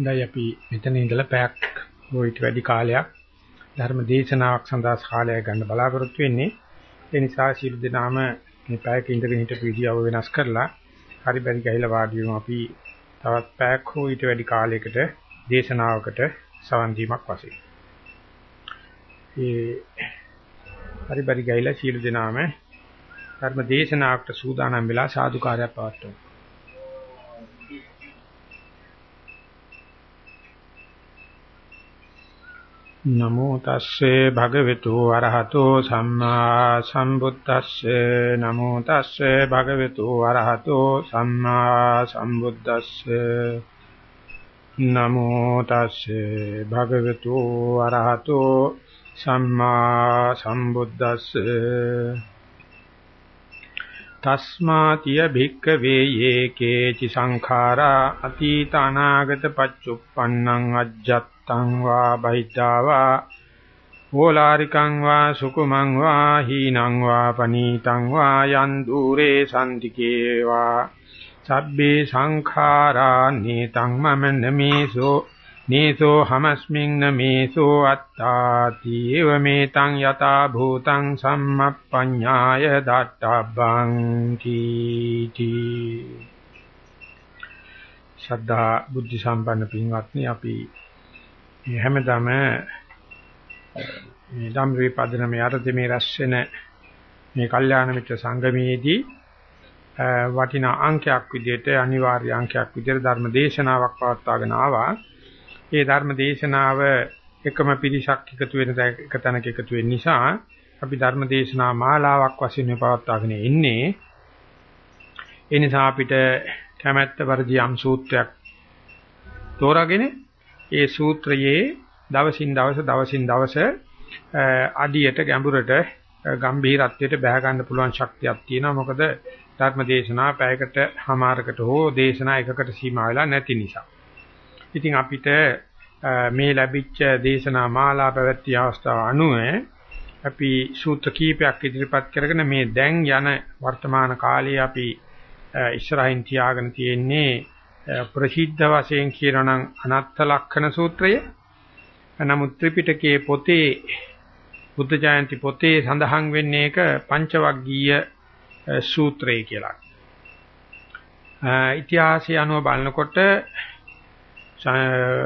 දැන් අපි මෙතන ඉඳලා පැයක් ඊට වැඩි කාලයක් ධර්ම දේශනාවක් සඳහා කාලය ගන්න බලාපොරොත්තු වෙන්නේ. ඒ නිසා සියලු දෙනාම මේ පැයක ඉඳගෙන හිටපු විදියව වෙනස් කරලා හරි බැරි ගහලා වාඩි වෙමු අපි තවත් පැයක් හෝ ඊට වැඩි කාලයකට දේශනාවකට සවන් දීමක් වශයෙන්. ඒ හරි බැරි ගහලා සියලු දෙනාම ධර්ම දේශනාවකට සූදානම් වෙලා සාදුකාරයක් පවත්වමු. නමෝ තස්සේ භගවතු වරහතෝ සම්මා සම්බුද්දස්සේ. නමෝ තස්සේ භගවතු වරහතෝ සම්මා සම්බුද්දස්සේ. නමෝ තස්සේ භගවතු වරහතෝ සම්මා සම්බුද්දස්සේ. තස්මාතිය භික්කවේ යේකේචි සංඛාරා අතීත අනාගත පච්චුප්පන්නං අජ්ජත් තං වා බහිද්ධා වා ඕලාරිකං වා සුකුමං වා හීනං වා පනීතං වා යන් দূරේ සම්තිකේ වා සබ්බේ සංඛාරා නේතං මම නමේසෝ නේසෝ හමස්මින් නමේසෝ අත්තාති එව මේතං යතා භූතං සම්මප්පඤ්ඤාය දත්තබ්බං කීති ශ්‍රද්ධා බුද්ධ සම්පන්න පින්වත්නි අපි මේ හැමදාම මේ ධම්රේ පදනම යටතේ මේ රැස් වෙන මේ කල්යාණ මිත්‍ර සංගමයේදී වටිනා අංකයක් විදිහට අනිවාර්ය අංකයක් විදිහට ධර්ම දේශනාවක් පවත්වාගෙන ආවා. ඒ ධර්ම දේශනාව එකම පිරිසක් එකතු වෙන එක තැනක එකතු වෙන නිසා අපි ධර්ම දේශනා මාලාවක් වශයෙන් පවත්වාගෙන ඉන්නේ. ඒ නිසා අපිට කැමැත්ත වර්ධි යම් සූත්‍රයක් තෝරාගෙන ඒ සූත්‍රයේ දවසින් දවස දවසින් දවස අඩියට ගැඹුරට ගම්භීරත්වයට බැහැ ගන්න පුළුවන් ශක්තියක් තියෙනවා මොකද ධර්ම දේශනා පැයකට හමාරකට හෝ දේශනා එකකට සීමා වෙලා නැති නිසා. ඉතින් අපිට මේ ලැබිච්ච දේශනා මාලා පැවැත්විය අවස්ථාව අනුව අපි සූත්‍ර කීපයක් ඉදිරිපත් කරගෙන මේ දැන් යන වර්තමාන කාලයේ අපි ඉස්සරහින් තියාගෙන තියෙන්නේ ප්‍රසිද්ධ වශයෙන් කියනනම් අනත්ත ලක්ෂණ සූත්‍රය. නමුත් ත්‍රිපිටකයේ පොතේ බුද්ධ ජයන්ති පොතේ සඳහන් වෙන්නේ එක පංචවග්ගීය සූත්‍රය කියලා. ඉතිහාසය අනුව බලනකොට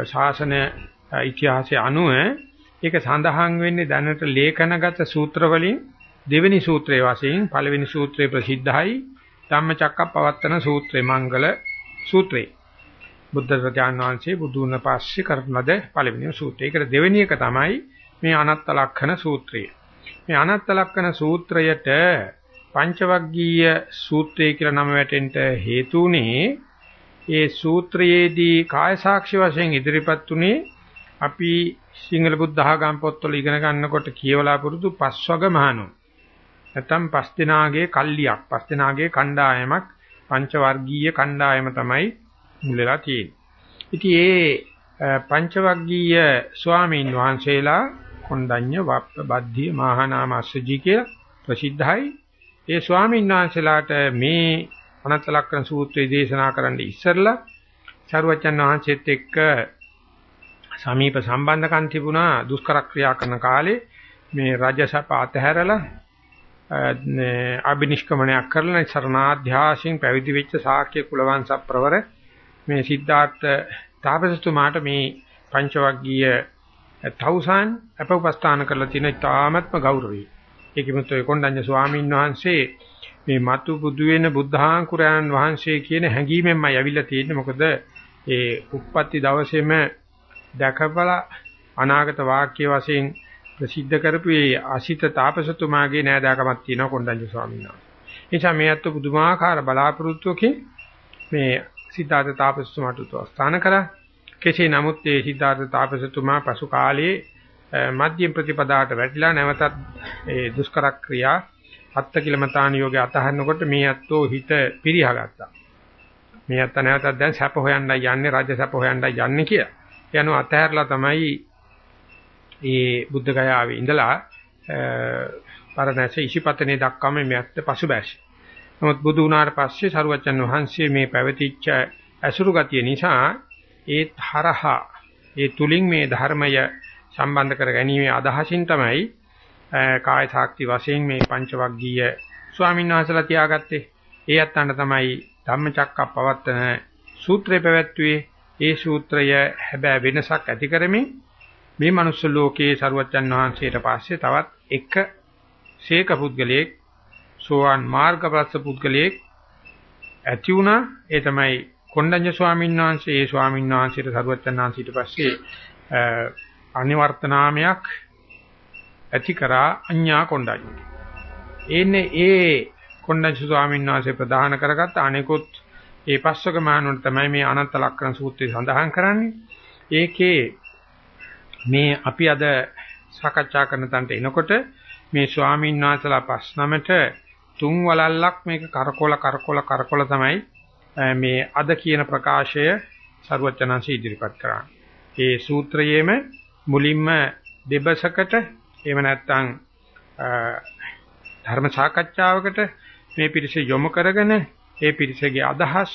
ශාසන ඉතිහාසය අනුව ඒක සඳහන් වෙන්නේ දැනට ලේඛනගත සූත්‍ර වලින් දෙවෙනි සූත්‍රයේ වශයෙන් පළවෙනි සූත්‍රය ප්‍රසිද්ධයි ධම්මචක්කප්පවත්තන සූත්‍රය මංගල සූත්‍රේ. බුද්ධ රජාණන් වහන්සේ බුදු වුණ පස්සේ කරන ලද පළවෙනි සූත්‍රය. ඒකට දෙවෙනි එක තමයි මේ අනත්ත ලක්ෂණ සූත්‍රය. මේ අනත්ත ලක්ෂණ සූත්‍රයට පංචවග්ගීය සූත්‍රය කියලා නම වැටෙන්න හේතුුනේ ඒ සූත්‍රයේදී කාය සාක්ෂි වශයෙන් ඉදිරිපත් උනේ අපි සිංහල බුද්ධ ආගම් පොත්වල ඉගෙන ගන්නකොට කියවලා පුරුදු පස්වග මහණු නැත්නම් පස් දිනාගේ කල්ලියක් පස් දිනාගේ කණ්ඩායමක් පංච වර්ගීය කණ්ඩායම තමයි මුල් වෙලා තියෙන්නේ. ඉතින් ඒ පංචවග්ගීය ස්වාමීන් වහන්සේලා කොණ්ඩඤ්ඤ වප්ප බද්ධිය මහානාම අස්සජී කියලා ප්‍රසිද්ධයි. ඒ ස්වාමීන් වහන්සේලාට මේ අනන්ත ලක්ෂණ සූත්‍රය දේශනා කරන්න ඉස්සරලා සරුවචන් වහන්සේත් එක්ක සමීප සම්බන්ධකම් තිබුණා දුෂ්කර ක්‍රියා කරන කාලේ මේ රජසප අතහැරලා අබිනිෂ්ක්‍මණයක් කරලා සරණාධ්‍යාසයෙන් පැවිදි වෙච්ච ශාක්‍ය කුලවංශ ප්‍රවර මේ සිද්ධාර්ථ තාපසතුමාට මේ පංචවග්ගීය තවුසන් අපවස්ථාන කරලා තියෙන ඉතාමත්ම ගෞරවයි. ඒකෙමුත් ඔය කොණ්ඩඤ්ඤ ස්වාමීන් වහන්සේ මේ මතු බුදු වෙන බුද්ධාංකුරයන් වහන්සේ කියන හැඟීමෙන්මයි ඇවිල්ලා තියෙන්නේ. මොකද ඒ උප්පත්ති දවසේම දැකබලා අනාගත වාක්‍ය වශයෙන් ප්‍රසිද්ධ කරපු ඒ අසිත තාපසතුමාගේ නෑදාකමක් තියෙනවා කොණ්ඩඤ්ඤ ස්වාමීන් වහන්සේ. එනිසා මේ අත්තු පුදුමාකාර බලාපොරොත්තුවකින් මේ සිද්ධාර්ථ තාපසතුමාට ස්ථාන කරා. කෙසේ නමුත් ඒ සිද්ධාර්ථ තාපසතුමා පසු කාලයේ මධ්‍යම ප්‍රතිපදාට වැටිලා නැවතත් ඒ දුෂ්කර ක්‍රියා අත්ති කිලමතාන යෝගය අතහරිනකොට මේ අත්ෝ හිත පිරිහගත්තා. මේ අත්ත නැවතත් දැන් සැප හොයන්නයි යන්නේ රාජ්‍ය සැප හොයන්නයි යන්නේ කියලා. යනවා අතහැරලා තමයි ඒ බුද්ධ ගයාවේ ඉඳලා පරණැස ඉසිපතනේ දක්වාම මේ ඇත්ත පසුබැසි. නමුත් බුදු වුණාට පස්සේ සරුවච්චන් වහන්සේ මේ පැවතිච්ච ඇසුරු ගතිය නිසා ඒ තරහා ඒ තුලින් මේ ධර්මය සම්බන්ධ කර ගැනීමේ අදහසින් තමයි කාය ශක්ති වශයෙන් මේ පංචවග්ගීය ස්වාමීන් වහන්සේලා තියාගත්තේ. ඒ අත්තන්ට තමයි ධම්මචක්කප්පවත්තන සූත්‍රය පැවැත්වුවේ. ඒ සූත්‍රය හැබැයි වෙනසක් ඇති කරමින් මේ මනුස්ස ලෝකයේ සරුවච්චන් වහන්සේට පස්සේ තවත් එක ශේක පුද්ගලයෙක් සෝවාන් මාර්ගප්‍රස්ත පුද්ගලයෙක් ඇති වුණා. ඒ තමයි කොණ්ඩඤ්ඤ ස්වාමීන් වහන්සේ. ඒ ස්වාමීන් වහන්සේට සරුවච්චන් වහන්සේට පස්සේ අනිවර්තනාමයක් ඇති කරා අඤ්ඤා කොණ්ඩඤ්ඤ. එන්නේ ඒ කොණ්ඩඤ්ඤ ස්වාමීන් වහන්සේ ප්‍රදාන කරගත්ත අනෙකුත් ඒ පස්වක මානුන් තමයි මේ අනන්ත ලක්ෂණ සූත්‍රය සඳහන් කරන්නේ. ඒකේ මේ අපි අද සාකච්ඡා කරන තන්ට එනකොට මේ ස්වාමීන් වහන්සේලා ප්‍රශ්නමට තුන් වලල්ලක් මේක කරකොල කරකොල කරකොල තමයි මේ අද කියන ප්‍රකාශය ਸਰුවචනංශ ඉදිරිපත් කරන්නේ. ඒ සූත්‍රයේම මුලින්ම දෙබසකට එහෙම නැත්නම් ධර්ම සාකච්ඡාවකට මේ පිරිස යොමු කරගෙන ඒ පිරිසගේ අදහස්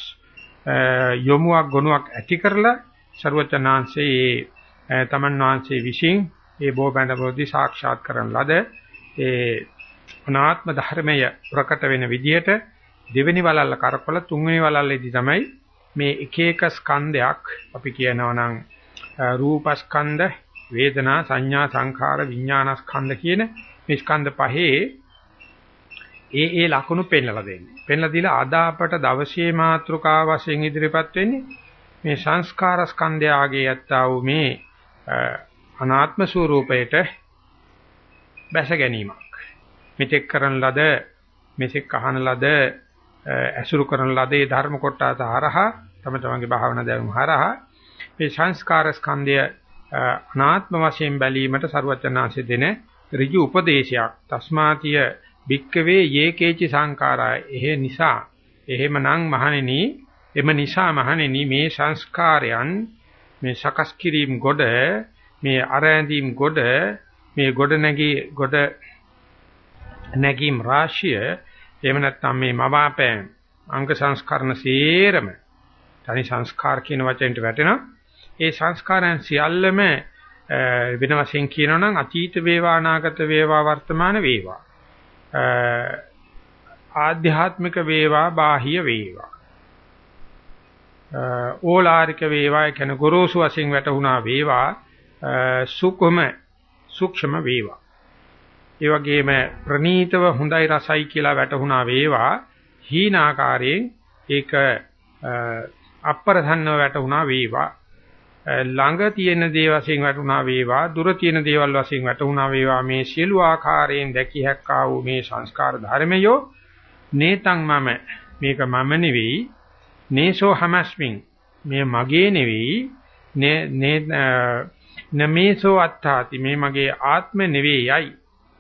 යොමුවක් ගොනුවක් ඇති කරලා ਸਰුවචනාංශයේ තමන් වහන්සේ විසින් ඒ බෝබැඳ බෝධි සාක්ෂාත් කරන ලද ඒ අනාත්ම ධර්මය ප්‍රකට වෙන විදිහට දෙවෙනි වලල්ල කරකවල තුන්වෙනි වලල්ලේදී තමයි මේ එක එක ස්කන්ධයක් අපි කියනවා නම් රූපස්කන්ධ වේදනා සංඥා සංඛාර විඥානස්කන්ධ කියන මේ ස්කන්ධ පහේ ඒ ඒ ලක්ෂණ පෙන්වලා දෙන්නේ. පෙන්ලා දීලා අද අපට දවසේ මාත්‍රකාව වශයෙන් ඉදිරිපත් වෙන්නේ මේ සංස්කාර ස්කන්ධයගේ යත්තා වූ මේ අනාත්ම ස්වરૂපයට බැස ගැනීමක්. මෙතෙක් කරන ලද මෙසෙක් අහන ලද ඇසුරු කරන ලද ඒ ධර්ම කොටස හරහා තම තමන්ගේ භාවනා දැනුම හරහා මේ සංස්කාර ස්කන්ධය අනාත්ම වශයෙන් බැලීමට ਸਰවඥාන්සේ දෙන ඍජු උපදේශයක්. තස්මාතිය භික්කවේ යේකේචි සංඛාරා එහෙ නිසා එහෙමනම් මහණෙනි එම නිසා මහණෙනි මේ සංස්කාරයන් මේ සකස් කිරීම ගොඩ මේ අරැඳීම් ගොඩ මේ ගොඩ නැගී ගොඩ නැගීම් රාශිය එහෙම නැත්නම් මේ මවාපෑම් අංග සංස්කරණ සේරම තනි සංස්කාර කියන වචෙන්ට වැටෙනවා. ඒ සංස්කාරයන් සියල්ලම වෙන වශයෙන් කියනවා නම් අතීත වේවා අනාගත වේවා වර්තමාන වේවා. ආධ්‍යාත්මික වේවා බාහිය වේවා. ඕලාරික වේවා කියන ගොරෝසු වශයෙන් වැටුණා වේවා. සුකුම සූක්ෂම වේවා. ඒ වගේම ප්‍රනීතව හොඳයි රසයි කියලා වැටුණා වේවා. හීනාකාරයෙන් ඒක අප්‍රධන්නව වැටුණා වේවා. ළඟ තියෙන දේ වශයෙන් වැටුණා වේවා. දුර තියෙන දේවල් වශයෙන් වැටුණා වේවා. මේ සියලු ආකාරයෙන් දැකිය හැක්කා වූ මේ සංස්කාර ධර්මයෝ. නේතං මම මේක මම නෙවෙයි. නේසෝ හමස්මින්. මේ මගේ නෙවෙයි නේ නමේසෝ අත්තාති මේ මගේ ආත්ම නෙවෙයියි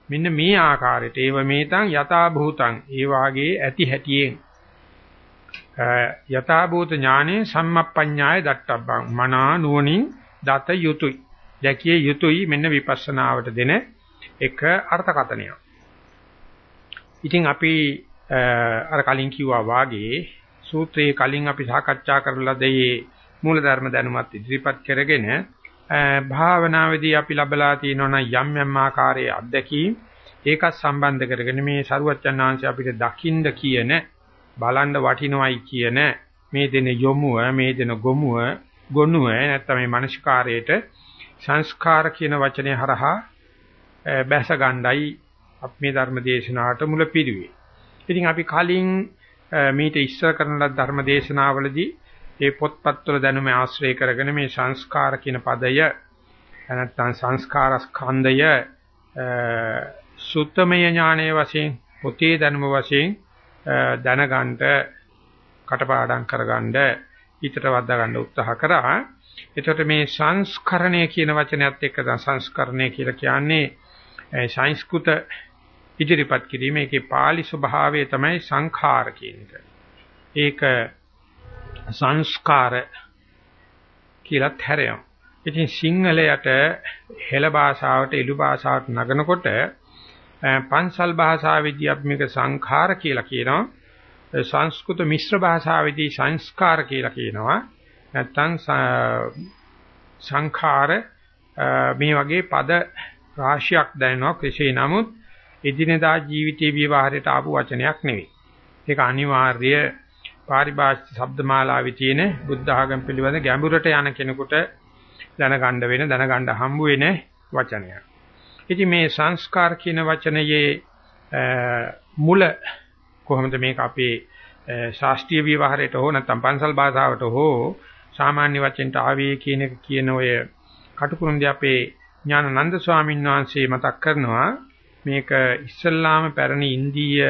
මෙන්න මේ ආකාරයට. ඒව මේතං යථා භූතං. ඒ වාගේ ඇති හැටියෙන්. යථා භූත ඥානේ සම්මප්පඤ්ඤාය දට්ටබ්බං. මනා නුවණින් දත යුතුය. දැකිය යුතුය මෙන්න විපස්සනාවට දෙන එක අර්ථකථනයක්. ඉතින් අපි අර කලින් කිව්වා වාගේ සූත්‍රයේ කලින් අපි සාකච්ඡා කරලා දෙයේ මූලධර්ම දැනුමත් ඉදිරිපත් කරගෙන භාවනාවේදී අපි ලබලා තියෙනවා යම් යම් ආකාරයේ අත්දැකීම් ඒකත් සම්බන්ධ කරගෙන මේ සරුවච්චන් ආංශ අපිට දකින්න කියන බලන්න වටිනවයි කියන මේ දෙන යොමුව මේ දෙන ගොමුව ගොනුව නැත්නම් මේ මානසිකාරයට සංස්කාර කියන වචනේ හරහා බැස ගණ්ඩයි අපි මේ ධර්ම දේශනාවට මුල පිළිවේ. ඉතින් අපි කලින් මීට ඉස්සර කරන ලද ධර්ම දේශනාවලදී ඒ පොත්පත්වල දැනුම ආශ්‍රය කරගෙන මේ සංස්කාර කියන පදය නැත්නම් සංස්කාර ස්කන්ධය සුත්තමය ඥානයේ වශයෙන් පොතේ දැනුම වශයෙන් දැනගන්න කටපාඩම් කරගන්න හිතට වද්දා ගන්න උත්සාහ කරා. එතකොට මේ සංස්කරණය කියන වචනයත් එක්ක සංස්කරණය කියලා කියන්නේ සංස්කෘත ඉදිරිපත් කිරීම ඒකේ pāli ස්වභාවය තමයි සංඛාර කියන එක. ඒක සංස්කාර කියලා හැරෙනවා. ඉතින් සිංහලයට හෙළ භාෂාවට ඉලු භාෂාවට නගනකොට පන්සල් භාෂාවේදී අපි මේක සංඛාර කියලා කියනවා. සංස්කෘත මිශ්‍ර භාෂාවේදී සංස්කාර කියලා කියනවා. නැත්නම් සංඛාර මේ වගේ පද රාශියක් දැනෙනවා කෙසේ නමුත් එදිනෙදා ජීවිතයේ විවහාරයට ආපු වචනයක් නෙවෙයි. ඒක අනිවාර්ය පාරිභාෂික શબ્දමාලාවේ තියෙන බුද්ධ ආගම පිළිබඳ ගැඹුරට යන කෙනෙකුට දැනගන්න වෙන දැනගන්න හම්බ වෙන වචනයක්. ඉතින් මේ සංස්කාර කියන වචනයේ මුල කොහොමද මේක අපේ ශාස්ත්‍රීය විවහාරයට හෝ නැත්නම් පන්සල් භාෂාවට හෝ සාමාන්‍ය වචෙන්ට ආවේ කියන එක කියන ඔය කටුකුරුන්දී අපේ ඥානানন্দ ස්වාමීන් වහන්සේ මතක් කරනවා මේක ඉස්සල්ලාම පැරණි ඉන්දීය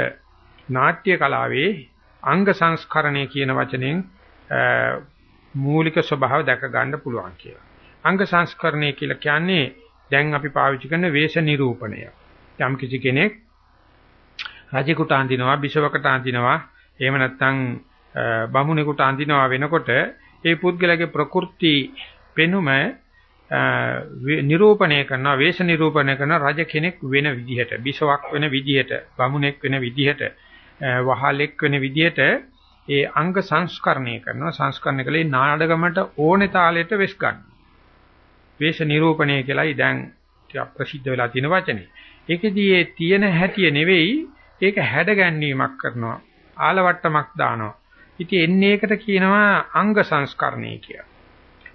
නාට්‍ය කලාවේ අංග සංස්කරණය කියන වචනෙන් මූලික ස්වභාව දැක ගන්න පුළුවන් කියලා. අංග සංස්කරණය කියලා කියන්නේ දැන් අපි පාවිච්චි කරන වේශ නිරූපණය. යම් කිසි කෙනෙක් රජෙකුට අඳිනවා, බිෂවකට අඳිනවා, එහෙම නැත්නම් බමුණෙකුට අඳිනවා වෙනකොට ඒ පුද්ගලයාගේ ප්‍රകൃති පෙනුම නිරූපණය කරනවා, වේශ නිරූපණය කරන රජ කෙනෙක් වෙන විදිහට, බිෂවක් වෙන විදිහට, බමුණෙක් වෙන විදිහට, වහලෙක් වෙන විදිහට ඒ අංග සංස්කරණය කරනවා සංස්කරණය කලේ නාඩගමට ඕනේ තාලෙට වෙස් ගන්න. වේශ නිරූපණය කියලායි දැන් ටිකක් ප්‍රසිද්ධ වෙලා තියෙන වචනේ. ඒකෙදී ඒ තියෙන හැටිය නෙවෙයි ඒක හැඩ ගැන්වීමක් කරනවා. ආලවට්ටමක් දානවා. ඉතින් එන්නේ ඒකට කියනවා අංග සංස්කරණය කියලා.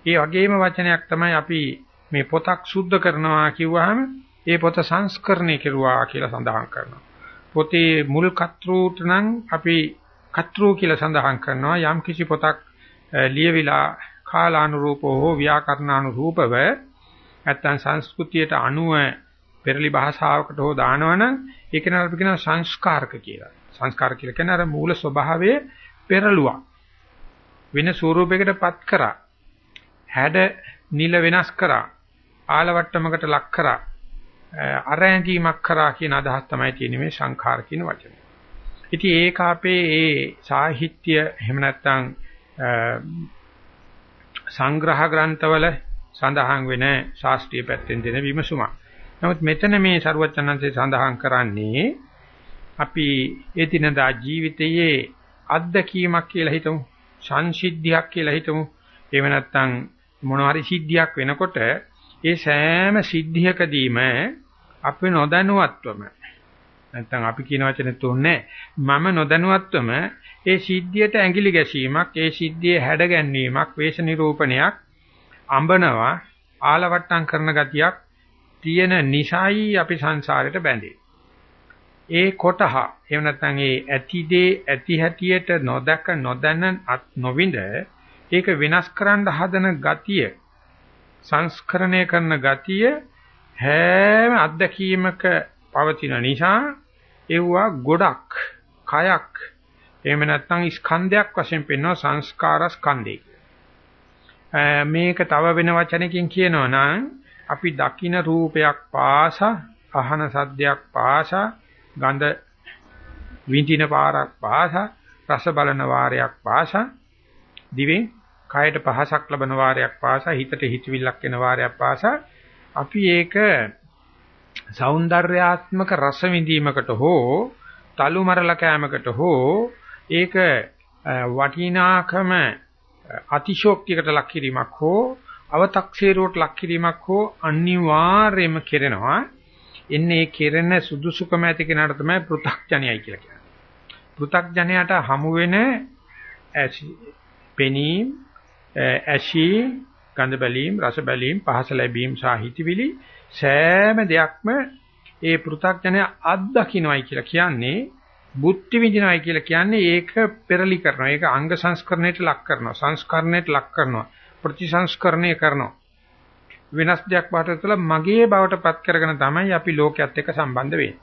ඒ වගේම වචනයක් තමයි අපි මේ පොතක් සුද්ධ කරනවා කිව්වහම ඒ පොත සංස්කරණය කෙරුවා කියලා සඳහන් කරනවා. පොතේ මුල් කතෘට නම් අපි කතෘ කියලා සඳහන් කරනවා යම් කිසි පොතක් ලියවිලා කාලානුරූපව හෝ ව්‍යාකරණානුරූපව නැත්තම් සංස්කෘතියට අනුව පෙරලි භාෂාවකට හෝ දානවනම් ඒක නේද අපි කියනවා සංස්කාරක කියලා. සංස්කාර කියලා කියන්නේ අර මූල ස්වභාවයේ පෙරළුවක්. වෙන ස්වරූපයකටපත් කරා. හැඩ නිල වෙනස් කරා. ආලවට්ටමකට ලක් කරා. අරැඳීමක් කරා කියන අදහස් තමයි තියෙන්නේ මේ සංඛාර කියන වචනේ. ඉතින් ඒක අපේ ඒ සාහිත්‍ය එහෙම නැත්නම් සංග්‍රහ ග්‍රන්ථවල සඳහන් වෙන ශාස්ත්‍රීය පැත්තෙන් දෙන විමසුමක්. නමුත් මෙතන මේ ਸਰුවචනන්සේ සඳහන් කරන්නේ අපි එදිනදා ජීවිතයේ අත්දැකීමක් කියලා හිතමු. සංසිද්ධියක් කියලා හිතමු. එහෙම නැත්නම් මොනවා හරි සිද්ධියක් වෙනකොට ඒ සෑම සිද්ධියකදීම අපි නොදැනුවත්වම නැත්නම් අපි කියන වචනේ තුන්නේ මම නොදැනුවත්වම ඒ සිද්ධියට ඇඟිලි ගැසීමක් ඒ සිද්ධියේ හැඩ ගැන්වීමක් වේශ නිරූපණයක් අඹනවා ආලවට්ටම් කරන ගතියක් තියෙන නිසයි අපි සංසාරයට බැඳෙන්නේ. ඒ කොටහ එහෙම නැත්නම් ඒ ඇතිදේ ඇති හැටියට නොදක නොදැන නොවිඳ ඒක විනාශ කරන්න හදන ගතිය සංස්කරණය කරන ගතිය හැම අත්දැකීමක පවතින නිසා ඒවා ගොඩක් කයක් එහෙම නැත්නම් ස්කන්ධයක් වශයෙන් පෙන්වන සංස්කාර ස්කන්ධය. මේක තව වෙන වචනකින් කියනවා නම් අපි දකින රූපයක් පාසා අහන සද්දයක් පාසා ගඳ විඳින පාරක් පාසා රස බලන වාරයක් පාසා දිවෙන් කයට පහසක් ලබන වාරයක් පාසා හිතට හිතවිල්ලක් එන වාරයක් පාසා අපි ඒක సౌందర్యාත්මක රස විඳීමකට හෝ තලු මරල කෑමකට හෝ ඒක වටිනාකම අතිශෝක්තියකට ලක් කිරීමක් හෝ අව탁සීරුවට ලක් කිරීමක් හෝ අනිවාර්යයෙන්ම කෙරෙනවා. එන්නේ ඒ කෙරෙන සුදුසුකම ඇති කෙනාට තමයි පෘ탁ජනයයි කියලා කියන්නේ. පෘ탁ජනයට හමු වෙන ඇසි පෙනීම ඇසි, ගඳ බැලීම්, රස බැලීම්, පහස ලැබීම් සහ හිතවිලි සෑම දෙයක්ම ඒ පෘ탁ජනය අත්දකින්නයි කියලා කියන්නේ බුද්ධි විඳිනවයි කියලා කියන්නේ ඒක පෙරලි කරනවා. ඒක අංග සංස්කරණයට ලක් කරනවා. සංස්කරණයට ලක් කරනවා. ප්‍රතිසංස්කරණය කරනවා. වෙනස් දෙයක් බාට තුළ මගේ බවට පත් කරගෙන තමයි අපි ලෝකයේත් එක්ක සම්බන්ධ වෙන්නේ.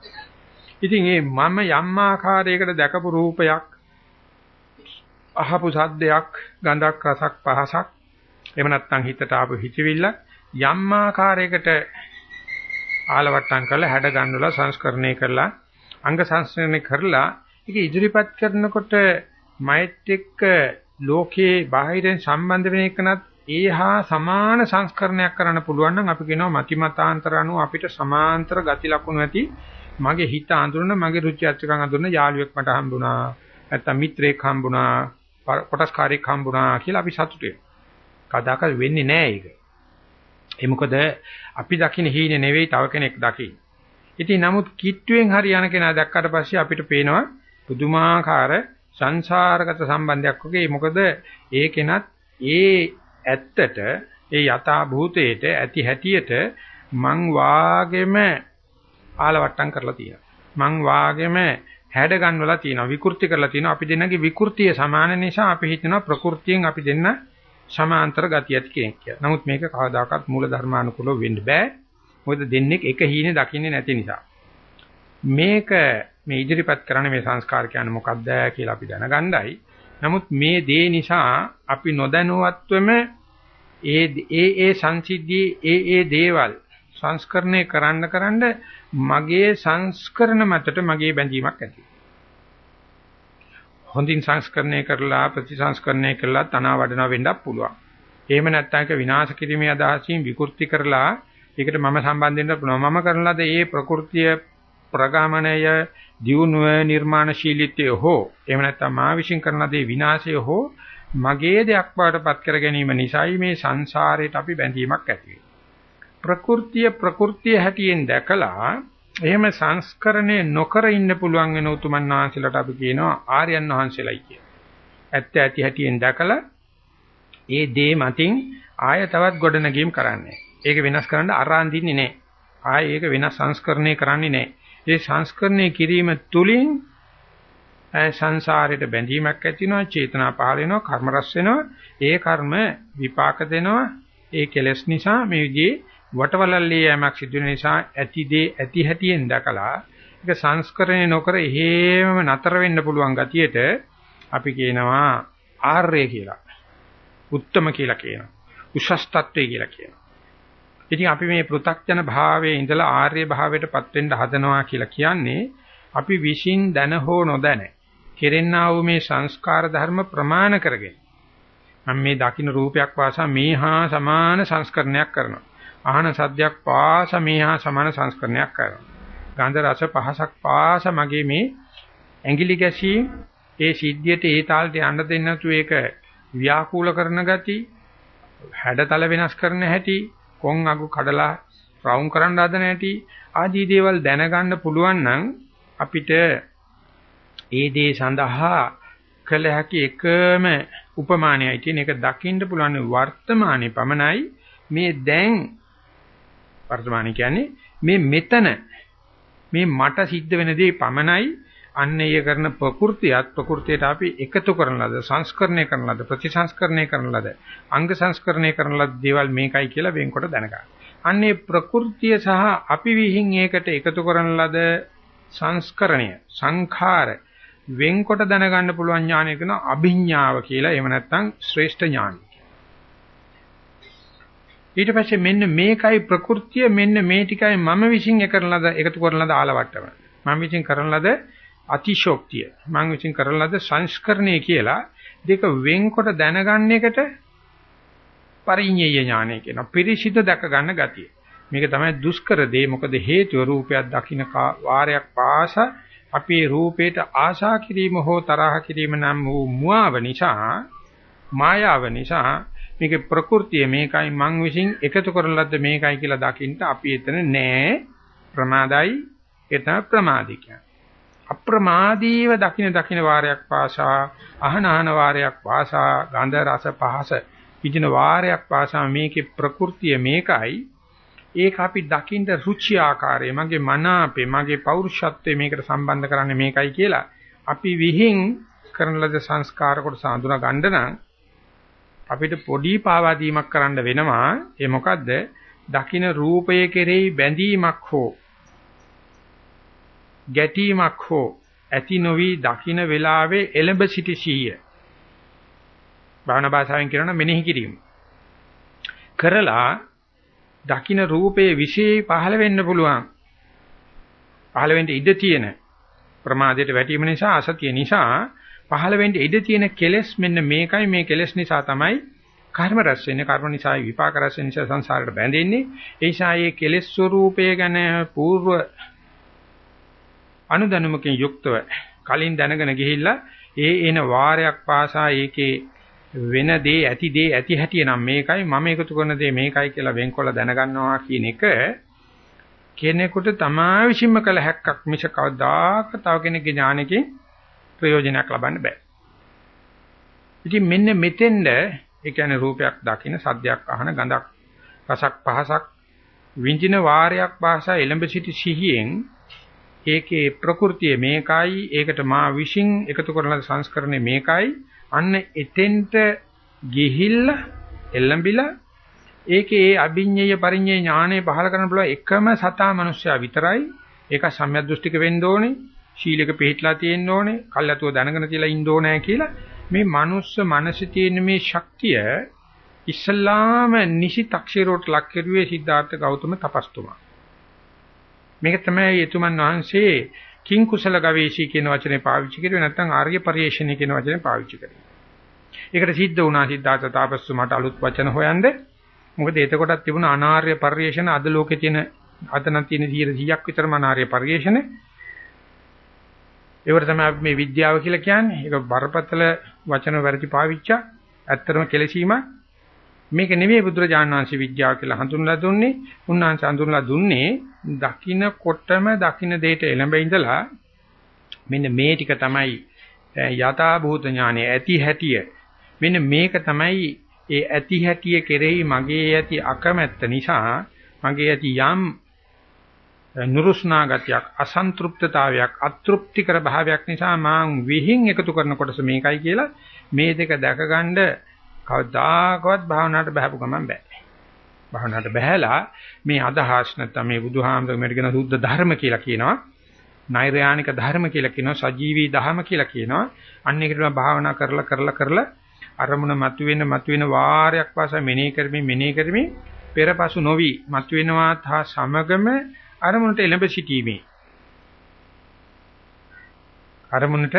ඉතින් මේ මම යම් ආකාරයකට දැකපු රූපයක් අහපු සද්දයක් ගඳක් රසක් පහසක් එහෙම නැත්නම් හිතට ආපු හිතවිල්ල යම් ආකාරයකට ආලවට්ටම් කරලා හැඩ ගන්නවලා සංස්කරණය කරලා අංග සංස්කරණය කරලා ඒක ඉදිරිපත් කරනකොට මෛත් එක්ක ලෝකේ බාහිරෙන් සම්බන්ධ වෙන එකනත් ඒහා සමාන සංස්කරණයක් කරන්න පුළුවන් නම් අපි කියනවා මතිමතාන්තර අනුව අපිට සමාන්තර ගති ලක්ෂණ ඇති. මගේ හිත අඳුරන මගේ රුචි අරුචිකම් අඳුරන යාළුවෙක් මට හම්බුණා. නැත්තම් මිත්‍රයෙක් හම්බුණා. කොටස්කාරයෙක් හම්බුණා කියලා අපි සතුටු කදාකත් වෙන්නේ නැහැ ඒක. ඒ මොකද අපි දකින්න හීනේ නෙවෙයි තව කෙනෙක් දකින්න. ඉතින් නමුත් කිට්ටුවෙන් හරි යන කෙනා දැක්කට පස්සේ අපිට පේනවා පුදුමාකාර සංසාරගත සම්බන්ධයක් වගේ. මොකද ඒ කෙනත් ඒ ඇත්තට ඒ යථා භූතේට ඇති හැටියට මං වාගෙම ආලවට්ටම් කරලා තියෙනවා. මං වාගෙම හැඩ ගන්නවලා තියෙනවා. විකෘති කරලා තියෙනවා. අපි දෙන්නගේ විකෘතිය සමාන නිසා අපි හිතනවා ප්‍රകൃතියෙන් අපි දෙන්න සමාන්තර ගතිය ඇති කෙනෙක් කියලා. නමුත් මේක කවදාකවත් මූල ධර්මානුකූලව වෙන්න බෑ. මොකද දෙන්නේ එක හීනේ දකින්නේ නැති නිසා. මේක මේ ඉදිරිපත් කරන මේ සංස්කාර කියන්නේ මොකක්ද කියලා අපි දැනගන්නයි. නමුත් මේ දේ නිසා අපි නොදැනුවත්වම ඒ ඒ ඒ සංසිද්ධියේ ඒ ඒ දේවල් සංස්කරණය කරන්න කරන්න මගේ සංස්කරණ මතට මගේ බැඳීමක් ඇති හොඳින් සංස්කරණය කරලා ප්‍රතිසංස්කරණය කරලා තනවා වඩනවා වෙන්නත් පුළුවන්. එහෙම නැත්නම් ඒක විනාශ කිරීමේ අදහසින් විකෘති කරලා ඒකට මම සම්බන්ධ වෙන්න පුළුවන්. මම කරන ලද ඒ ප්‍රകൃතිය ප්‍රගමණය දියුණුව නිර්මාණශීලීත්වය හෝ එහෙම නැත්නම් මා විශ්ින් කරන දේ විනාශය හෝ මගේ දෙයක් බවටපත් කර ගැනීම නිසායි මේ සංසාරයට අපි බැඳීමක් ඇති ප්‍රകൃතිය ප්‍රകൃතිය හැටියෙන් දැකලා එහෙම සංස්කරණය නොකර ඉන්න පුළුවන් වෙන උතුමන් වහන්සේලාට අපි කියනවා ආර්යයන් වහන්සේලායි කියලා. ඇත්ත ඇති හැටියෙන් දැකලා ඒ දේ මතින් ආය තවත් ගොඩනැගීම් කරන්නේ. ඒක වෙනස් කරන්න අරන් දින්නේ නැහැ. ආය ඒක වෙනස් සංස්කරණය කරන්නේ නැහැ. ඒ සංස්කරණය කිරීම තුලින් සංසාරයට බැඳීමක් ඇති වෙනවා, චේතනා පහළ වෙනවා, කර්ම රැස් වෙනවා. ඒ කර්ම විපාක දෙනවා. ඒ කෙලෙස් නිසා මේ විදිහේ වටවලල්ලේ යෑමක් සිදු වෙන නිසා ඇති දේ ඇති හැටියෙන් දැකලා ඒක සංස්කරණය නොකර එහෙමම නතර වෙන්න පුළුවන් ගතියට අපි කියනවා ආර්ය කියලා. උත්තම කියලා කියනවා. උසස් තත්වයේ කියලා කියනවා. ඉතින් අපි මේ පෘ탁ජන භාවයේ ඉඳලා ආර්ය භාවයටපත් වෙන්න හදනවා කියලා කියන්නේ අපි විශ්ින් දැන හෝ නොදැන කෙරෙන්නා වූ මේ සංස්කාර ධර්ම ප්‍රමාණ කරගෙන මම මේ දකින්න රූපයක් වාසා මේහා සමාන සංස්කරණයක් කරනවා. අහන සද්දයක් පාස මේහා සමාන සංස්කරණයක් කරනවා. ගන්ධ රස පහසක් පාස මගේ මේ ඇඟිලි ගැසීම් ඒ සිද්ධියට ඒ තාලට යන්න දෙන්නේ නැතු ඒක ව්‍යාකූල කරන ගති හැඩතල වෙනස් කරන හැටි කොන් අගු කඩලා රවුම් කරන්න හදන හැටි ආදී දේවල් දැනගන්න පුළුවන් නම් අපිට ඒ දේ සඳහා කළ හැකි එකම උපමානයයි කියන එක දකින්න පුළුවන් වර්තමානයේ පමණයි මේ දැන් වර්තමාන කියන්නේ මේ මෙතන මේ මට සිද්ධ වෙන දේ පමණයි අන්න ඒ කරන ප්‍රകൃතියත් ප්‍රകൃතියට අපි එකතු කරන ලද සංස්කරණය කරන ලද ප්‍රතිසංස්කරණය කරන ලද අංග සංස්කරණය කරන ලද දේවල් මේකයි කියලා වෙන්කොට දැනගන්න. අන්නේ ප්‍රകൃතිය සහ අපි විහිං ඒකට එකතු කරන ලද සංස්කරණය සංඛාර වෙන්කොට දැනගන්න පුළුවන් ඥානය කියන අභිඥාව කියලා එහෙම නැත්නම් ශ්‍රේෂ්ඨ ඥානය. ඊට පස්සේ මෙන්න මේකයි ප්‍රകൃතිය මෙන්න මේ ටිකයි මම විශ්ින් එකරන ලද එකතු කරන ලද ආලවට්ටම. මම විශ්ින් කරන ලද අතිශෝක්තිය. මම විශ්ින් කරන ලද සංස්කරණය කියලා දෙක වෙන්කොට දැනගන්න එකට පරිඤ්ඤය ඥානය කියනවා. පිරිසිදු දැක ගන්න ගතිය. මේක තමයි දුෂ්කර දේ. මොකද හේතුව රූපයක් දකින්න වාරයක් පාස අපේ රූපේට ආශා කිරීම හෝ තරහ කිරීම නම් වූ මුවාව නිසා මායාව නිසා මේකේ ප්‍රകൃතිය මේකයි මං විසින් එකතු කරන ලද්ද මේකයි කියලා දකින්න අපි එතන නෑ. ප්‍රමාදයි. එතන ප්‍රමාදික අප්‍රමාදීව දකින්න දකින්න වාරයක් පාසා අහන අහන වාරයක් පාසා ගන්ධ රස පහස විදින වාරයක් පාසා මේකේ ප්‍රകൃතිය මේකයි. ඒක අපි දකින්න රුචි ආකාරය මගේ මන අපේ මගේ පෞරුෂත්වය මේකට සම්බන්ධ කරන්නේ මේකයි කියලා අපි විහිං කරන ලද සංස්කාර කොට සඳුනා ගන්න නම් අපිට පොඩි පාවා දීමක් කරන්න වෙනවා. ඒ මොකද්ද? දකින්න රූපයේ කෙරෙහි බැඳීමක් හෝ ගැටීමක් හෝ ඇති නොවි දකින්න වෙලාවේ එළඹ සිටි සීය. භාවනා භාෂාවෙන් කියනවා මෙනෙහි කිරීම. කරලා දකින්න රූපයේ විශේෂ පහළ වෙන්න පුළුවන්. පහළ වෙන්න ඉඩ තියෙන ප්‍රමාදයට වැටීම නිසා අසතිය නිසා පහළ වෙන්න ඉඩ තියෙන කෙලෙස් මෙන්න මේකයි. මේ කෙලෙස් නිසා තමයි කර්ම රැස් වෙන්නේ. කර්ම නිසා විපාක රැස් වෙන නිසා සංසාරයට බැඳෙන්නේ. ඒ නිසා මේ කෙලෙස් ස්වરૂපය ගැන పూర్ව අනුදැනුමකින් යුක්තව කලින් දැනගෙන ගිහිල්ලා ඒ එන වාරයක් පාසා ඒකේ වෙන දේ ඇති දේ ඇති හැටි නම් මේකයි. මම එකතු කරන දේ මේකයි කියලා වෙන්කොලා දැනගන්නවා කියන එක කෙනෙකුට තමා විශ්ීම කළ හැක්කක් මිස කවදාක තව කෙනෙක්ගේ ඥානකින් ප්‍රයෝජනයක් ලබන්න බෑ. ඉතින් මෙන්න මෙතෙන්ද ඒ කියන්නේ රූපයක් දකින සද්දයක් අහන ගඳක් රසක් පහසක් විඳින වාරයක් භාෂා එළඹ සිටි සිහියෙන් ඒකේ ප්‍රകൃතිය මේකයි ඒකට මා විශ්ින් එකතු කරන සංස්කරණය මේකයි අන්න එතෙන්ට ගිහිල්ලා එළඹිලා ඒකේ ඒ අභිඤ්ඤය පරිඤ්ඤය ඥානය පහල කරන්න පුළුවන් එකම සතා මනුස්සයා විතරයි. ඒක සම්‍යක් දෘෂ්ටික වෙන්න ඕනේ. ශීලයක පිළිట్లా තියෙන්න ඕනේ. කල්ැතුව දැනගෙන තියලා ඉන්න ඕනේ කියලා මේ මනුස්ස මනසේ තියෙන මේ ශක්තිය ඉස්ලාම නිසි තක්ෂීරෝට ලක් කෙරුවේ සිද්ධාර්ථ ගෞතම තපස්තුමා. මේක තමයි එතුමන් වහන්සේ කිං කුසල ගවේෂී කියන වචනේ පාවිච්චි කරුවේ නැත්නම් ආර්ය පරිශ්‍රණී කියන වචනේ පාවිච්චි කරේ. ඒකට සිද්ධ වුණා සිද්ධාර්ථ තාපස්සුමාට අලුත් වචන හොයන්න. මොකද එතකොටත් තිබුණ අනාර්ය පරිශ්‍රණ අද ලෝකේ තියෙන අතන තියෙන 100ක් විතරම අනාර්ය පරිශ්‍රණ. ඒවට තමයි අපි මේ විද්‍යාව කියලා කියන්නේ. ඒක බරපතල වචන වැරදි පාවිච්චා. ඇත්තටම කෙලසීමක්. මේක නෙවෙයි බුදුරජාණන් වහන්සේ විද්‍යාව කියලා හඳුන්වලා දුන්නේ. උන්වහන්සේ හඳුන්වලා දුන්නේ දකින්නකොටම දකින්න දෙයට එළඹ ඉඳලා මෙන්න මේ ටික තමයි යථා භූත ඥානය ඇති හැටිය. මෙන්න මේක තමයි ඒ ඇති හැටිය කෙරෙහි මගේ ඇති අකමැත්ත නිසා මගේ ඇති යම් නුරුස්නා ගතියක් අසන්තෘප්තතාවයක් අතෘප්තිකර භාවයක් නිසා මං විහිං එකතු කරන කොටස මේකයි කියලා මේ දෙක දැකගන්න කවදාකවත් භාවනාවට බහපු ගමන් බෑ. භාවනාවට බහැලා මේ අදහස් නැත්නම් මේ බුදුහාමරගේ කියන සුද්ධ ධර්ම කියලා කියනවා. නෛර්යානික ධර්ම කියලා කියනවා. සජීවී ධර්ම කියලා කියනවා. අන්න ඒකට භාවනා කරලා කරලා කරලා අරමුණ මතුවෙන මතුවෙන වාරයක් පාසා මෙනෙහි කරමින් මෙනෙහි කරමින් පෙරපසු නොවි මතුවෙනවා තා සමගම අරමුණට එළඹ සිටීමේ. අරමුණට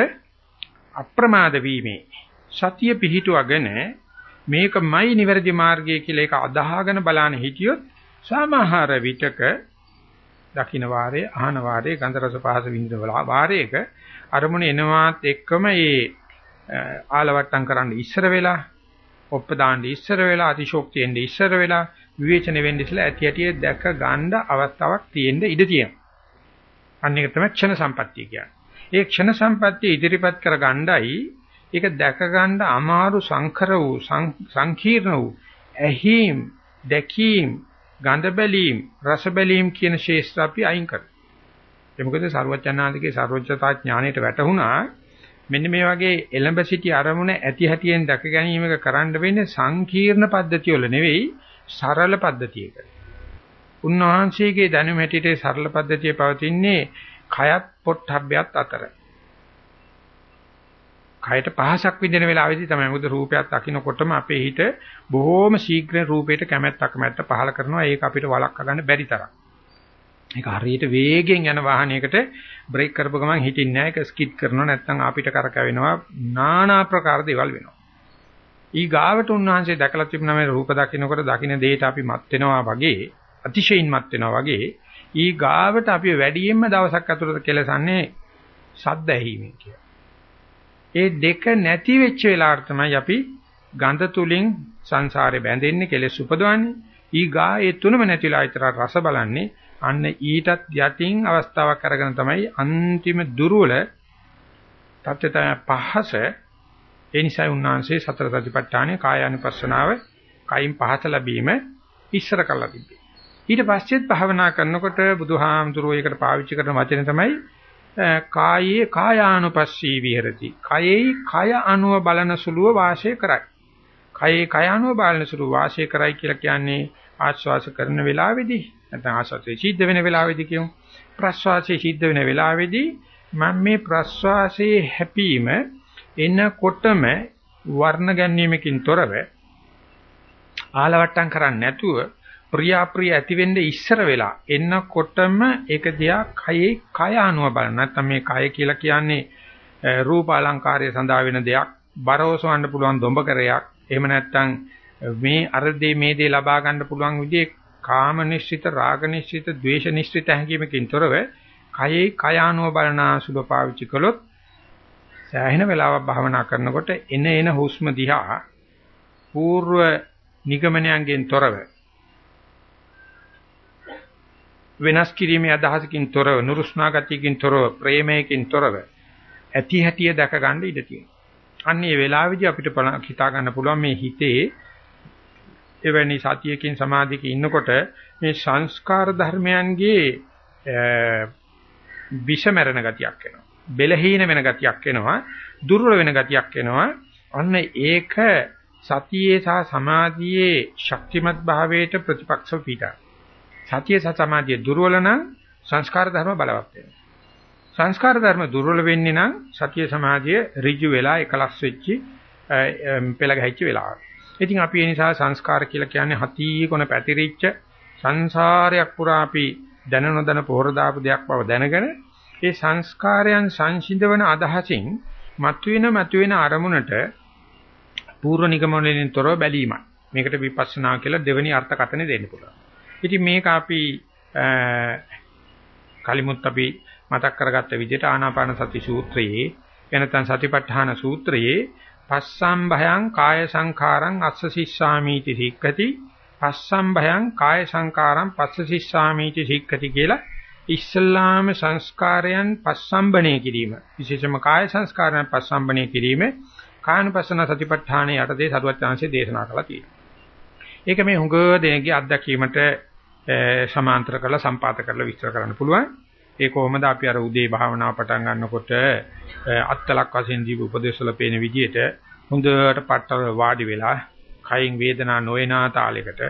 අප්‍රමාද වීමේ. සතිය පිහිටුවගෙන මේකමයි නිවැරදි මාර්ගය කියලා ඒක අදාහගෙන බලන්න හිටියොත් සමහර විටක දකින්න වාරේ අහන වාරේ ගන්ධ රස පහස විඳවලා වාරයක අරමුණ එනවාත් එක්කම ඒ ආලවට්ටම් කරන්න ඉස්සර වෙලා ඔප්පදාන්න ඉස්සර වෙලා අතිශෝක්තියෙන් ඉස්සර වෙලා විවේචන වෙන්න ඉස්සලා ඇති ඇටි දැක ගන්න අවස්ථාවක් තියෙන්න ඉඩ තියෙනවා. අන්න එක තමයි ක්ෂණ සම්පත්තිය කියන්නේ. ඒ ක්ෂණ සම්පත්තිය ඉදිරිපත් කර ගණ්ඩයි ඒක දැක ගන්න අමාරු සංකර වූ සංකීර්ණ වූ ඇහිම් දැකීම් ගඳ බැලීම් රස බැලීම් කියන ශේෂ්ත්‍ර අපි අයින් කරනවා. ඒ මොකද සර්වඥාන්තිගේ සර්වඥතා ඥාණයට වැටුණා මෙන්න මේ වගේ එලඹ සිටි අරමුණ ඇති හැටියෙන් දැක ගැනීමක කරන්න වෙන්නේ සංකීර්ණ පද්ධතිය වල නෙවෙයි සරල පද්ධතියක. උන්වහන්සේගේ දැනුම හැටියට සරල පද්ධතිය පවතින්නේ කයත් පොට්ටබ්බයත් අතර. කයට පහසක් විඳින වෙලාවෙදී තමයි මොකද රූපයක් දකින්නකොටම අපේ හිත බොහෝම ශීඝ්‍ර රූපයට කැමැත්ත අකමැත්ත පහල කරනවා ඒක අපිට වළක්වා ගන්න බැරි තරම්. ඒක හරියට වේගෙන් යන වාහනයකට බ්‍රේක් කරපුව ගමන් හිටින්නේ නැහැ ඒක ස්කිඩ් කරනවා නැත්නම් අපිට කරකවෙනවා নানা ප්‍රකාර දේවල් වෙනවා. ඊ ගාවට උන්වහන්සේ දැකලා තිබුණා මේ රූප දකින්නකොට දකින්න දෙයට අපි මත් වෙනවා වගේ අතිශයින් මත් වෙනවා වගේ ඊ ගාවට අපි වැඩියෙන්ම දවසක් ඇතුළත කෙලසන්නේ ශබ්ද ඇහිීමෙන් කියලා. ඒ දෙක නැති වෙච්ච වෙලාවට තමයි අපි ගඳ තුලින් සංසාරේ බැඳෙන්නේ කෙලෙස් උපදවන්නේ. ඊගා ඒ තුනම නැතිලා විතර රස බලන්නේ. අන්න ඊටත් යටින් අවස්ථාවක් අරගෙන තමයි අන්තිම දුර්වල තත්ත්වය තමයි පහස. ඒ නිසා උන්වහන්සේ සතර සතිපට්ඨානේ කායානුපස්සනාව කයින් පහස ලැබීම ඉස්සර කළා තිබේ. ඊට පස්සෙත් භාවනා කරනකොට බුදුහාමුදුරුවෝ ඒකට පාවිච්චි කරන වචනේ තමයි කායේ කායානුපස්සී විහෙරති. කයෙහි කය අනුව බලන සුළුව වාසය කරයි. කයේ කය අනුව බලන සුළුව වාසය කරයි කියලා කියන්නේ ආශ්වාස කරන වෙලාවේදී නැත්නම් ආශ්වාසයේ සිද්ධ වෙන වෙලාවේදී කියමු. ප්‍රශ්වාසයේ සිද්ධ වෙන වෙලාවේදී මම මේ ප්‍රශ්වාසයේ හැපීම එනකොටම වර්ණ ගැනීමකින් තොරව ආලවට්ටම් කරන්නේ නැතුව ප්‍රියාප්‍රිය ඇති වෙන්නේ ඉස්සර වෙලා එන්නකොටම ඒක දිහා කයේ කය අනුව බලන නැත්නම් මේ කය කියලා කියන්නේ රූප අලංකාරය සඳහා වෙන දෙයක් බරවසවන්න පුළුවන් දොඹකරයක් එහෙම නැත්නම් මේ අර දේ මේ දේ ලබා ගන්න පුළුවන් විදිහේ කාම නිශ්චිත රාග නිශ්චිත ද්වේෂ නිශ්චිත හැඟීමකින් තොරව කයේ කය අනුව බලන සුභ පාවිච්චි කළොත් සෑහෙන වෙලාවක් භාවනා කරනකොට එන එන හුස්ම දිහා పూර්ව නිගමනයන්ගෙන් තොරව වෙනස් කිරීමේ අදහසකින් තොරව නුරුස්නා ගතියකින් තොරව ප්‍රේමයකින් තොරව ඇති හැටිය දැක ගන්න ඉඩ තියෙනවා. අන්න මේ වෙලාවේදී අපිට හිතා ගන්න පුළුවන් මේ හිතේ එවැනි සතියකින් සමාධියකින් ඉන්නකොට මේ සංස්කාර ධර්මයන්ගේ විෂමරණ ගතියක් එනවා. බෙලහීන වෙන ගතියක් එනවා. දුර්වල වෙන ගතියක් එනවා. අන්න ඒක සතියේ සහ සමාධියේ ශක්තිමත් භාවයට ප්‍රතිපක්ෂව පිටා. සතිය සහ සමාධිය දුර්වල නම් සංස්කාර ධර්ම බලවත් වෙනවා. සංස්කාර ධර්ම දුර්වල වෙන්නේ නම් සතිය සමාධිය ඍජු වෙලා එකලස් වෙච්චි පෙළ ගැහිච්ච වෙලාව. ඉතින් අපි ඒ නිසා සංස්කාර කියලා කියන්නේ හති කොන පැතිරිච්ච සංසාරයක් පුරා අපි දැන නොදැන පොහොර දාපු දෙයක් බව දැනගෙන ඒ සංස්කාරයන් සංසිඳවන අදහසින් මතුවෙන මතුවෙන අරමුණට පූර්ව නිගමනවලින් තොරව බැලීමයි. මේකට විපස්සනා කියලා දෙවෙනි අර්ථකථනය දෙන්න පුළුවන්. ඉතින් මේක අපි කලිමුත් අපි මතක් කරගත්ත විදිහට ආනාපාන සති සූත්‍රයේ එනතන් සතිපට්ඨාන සූත්‍රයේ පස්සම් භයං කාය සංඛාරං අස්ස සිස්සාමීති සික්කති පස්සම් භයං කාය සංඛාරං පස්ස සිස්සාමීති සික්කති කියලා ඉස්සල්ලාම සංස්කාරයන් පස්සම්බණය කිරීම විශේෂම කාය සංස්කාරයන් පස්සම්බණය කිරීම කායනුපස්සන සතිපට්ඨානයේ යටතේ සරුවත් chance දේශනා කළා තියෙනවා. ඒක මේ හුඟ දෙනගේ අත්දැකීමට සමාන්තර කරලා සම්පාත කරලා විස්තර කරන්න පුළුවන්. ඒ කොහොමද අපි අර උදේ භාවනාව පටන් ගන්නකොට අත්තලක් වශයෙන් දීප උපදේශවල පේන විදිහට හොඳට පට්ටල වාඩි වෙලා කයින් වේදනා නොයනා තාලයකට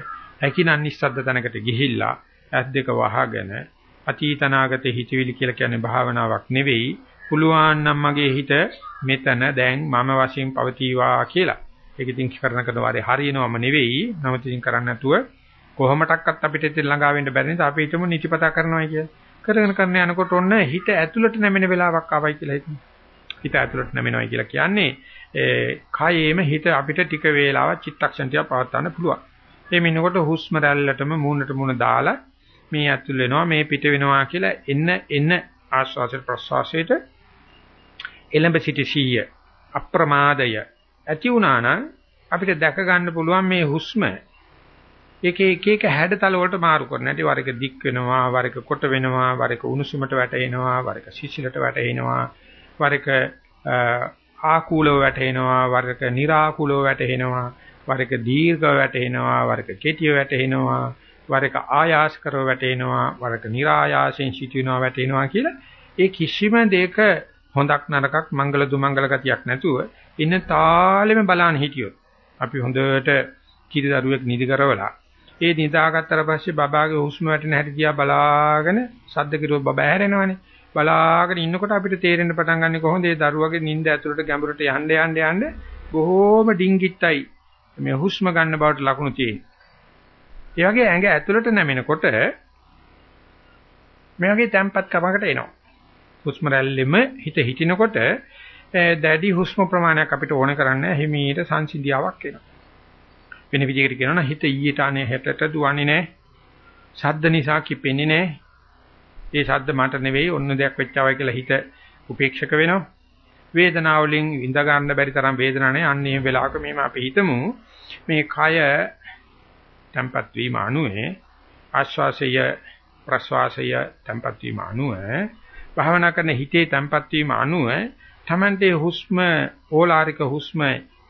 හැකිනම් නිස්සද්ද තැනකට ගිහිල්ලා ඇස් දෙක වහගෙන අතීතනාගත හිතවිලි කියලා කියන්නේ භාවනාවක් නෙවෙයි පුළුවන් නම් මගේ හිත මෙතන දැන් මම වශයෙන් පවතිවා කියලා. ඒක ඉතින් කරන කතාවේ හරියනවම නෙවෙයි. නමුත් ඉතින් කරන්න නැතුව කොහොමඩක්වත් අපිට ඉතින් ළඟා වෙන්න බැරි නිසා අපි හිතමු නිතිපතා කරනවා කියලා. කරගෙන කරන යනකොට ඔන්න හිත ඇතුළට නැමෙන වෙලාවක් ආවයි කියලා හිතමු. හිත ඇතුළට නැමෙනවා කියලා කියන්නේ ඒ කයේම හිත අපිට ටික වේලාවක් චිත්තක්ෂණ ටික පවත්වන්න පුළුවන්. මේ මිනකොට හුස්ම රැල්ලටම මූණට මූණ දාලා මේ ඇතුල් වෙනවා මේ පිට වෙනවා කියලා එන්න එන්න ආස්වාස ප්‍රස්වාසයට එළඹ සිටි සීය අප්‍රමාදය ඇති වුණා නම් අපිට දැක ගන්න පුළුවන් මේ හුස්ම ඒකේ එක එක හැඩතල වලට මාරු කරන. හැටි වරක දික් වෙනවා වරක කොට වෙනවා වරක උණුසුමට වැටෙනවා වරක සිසිලට වැටෙනවා වරක ආකූලව වැටෙනවා වරක निराකූලව වැටෙනවා වරක දීර්ඝව වැටෙනවා වරක කෙටිව වැටෙනවා වරක ආයාස කරව වැටෙනවා වරක निराයාසෙන් සිටිනවා වැටෙනවා කියලා ඒ කිසිම දෙයක හොඳක් නරකක් මංගල දුමංගල ගතියක් නැතුව ඉන්න තාලෙම බලන්න හිටියොත් අපි හොඳට කිරි දරුවෙක් නිදි කරවලා ඒ නිදාගත්තට පස්සේ බබාගේ හුස්ම වැටෙන හැටි දිහා බලාගෙන සද්ද කිරුව බබා හැරෙනවනේ. බලාගෙන ඉන්නකොට අපිට තේරෙන්න පටන් ගන්න කොහොමද ඒ දරුවගේ නිින්ද ඇතුළට ගැඹුරට යන්න යන්න යන්න බොහෝම ඩිංගිත්තයි මේ හුස්ම ගන්න බවට ලකුණු තියෙනවා. ඒ වගේ ඇඟ ඇතුළට නැමෙනකොට මේ වගේ තැම්පත් කමකට එනවා. හුස්ම රැල්ලෙම හිත හිටිනකොට දැඩි හුස්ම ප්‍රමාණයක් අපිට ඕන කරන්නේ හිමීට සංසිඳියාවක් එනවා. වෙන විදිහකට කියනවා නම් හිත ඊට අනේ හෙටට දුවන්නේ නැහැ. ශබ්ද නිසා කිපෙන්නේ නැහැ. ඒ ශබ්ද මට නෙවෙයි ඔන්න දෙයක් වෙච්චවයි කියලා හිත උපේක්ෂක වෙනවා. වේදනාව වලින් විඳ ගන්න බැරි තරම් වේදනාවක් නැහැ. අන්න එහෙම වෙලාවක මෙහෙම අපි හිතමු මේ කය tempat වීම අනුවේ ආශ්වාසය ප්‍රශ්වාසය tempat වීම අනුව භාවනා කරන හිතේ tempat වීම අනුව තමන්ගේ හුස්ම ඕලාරික හුස්ම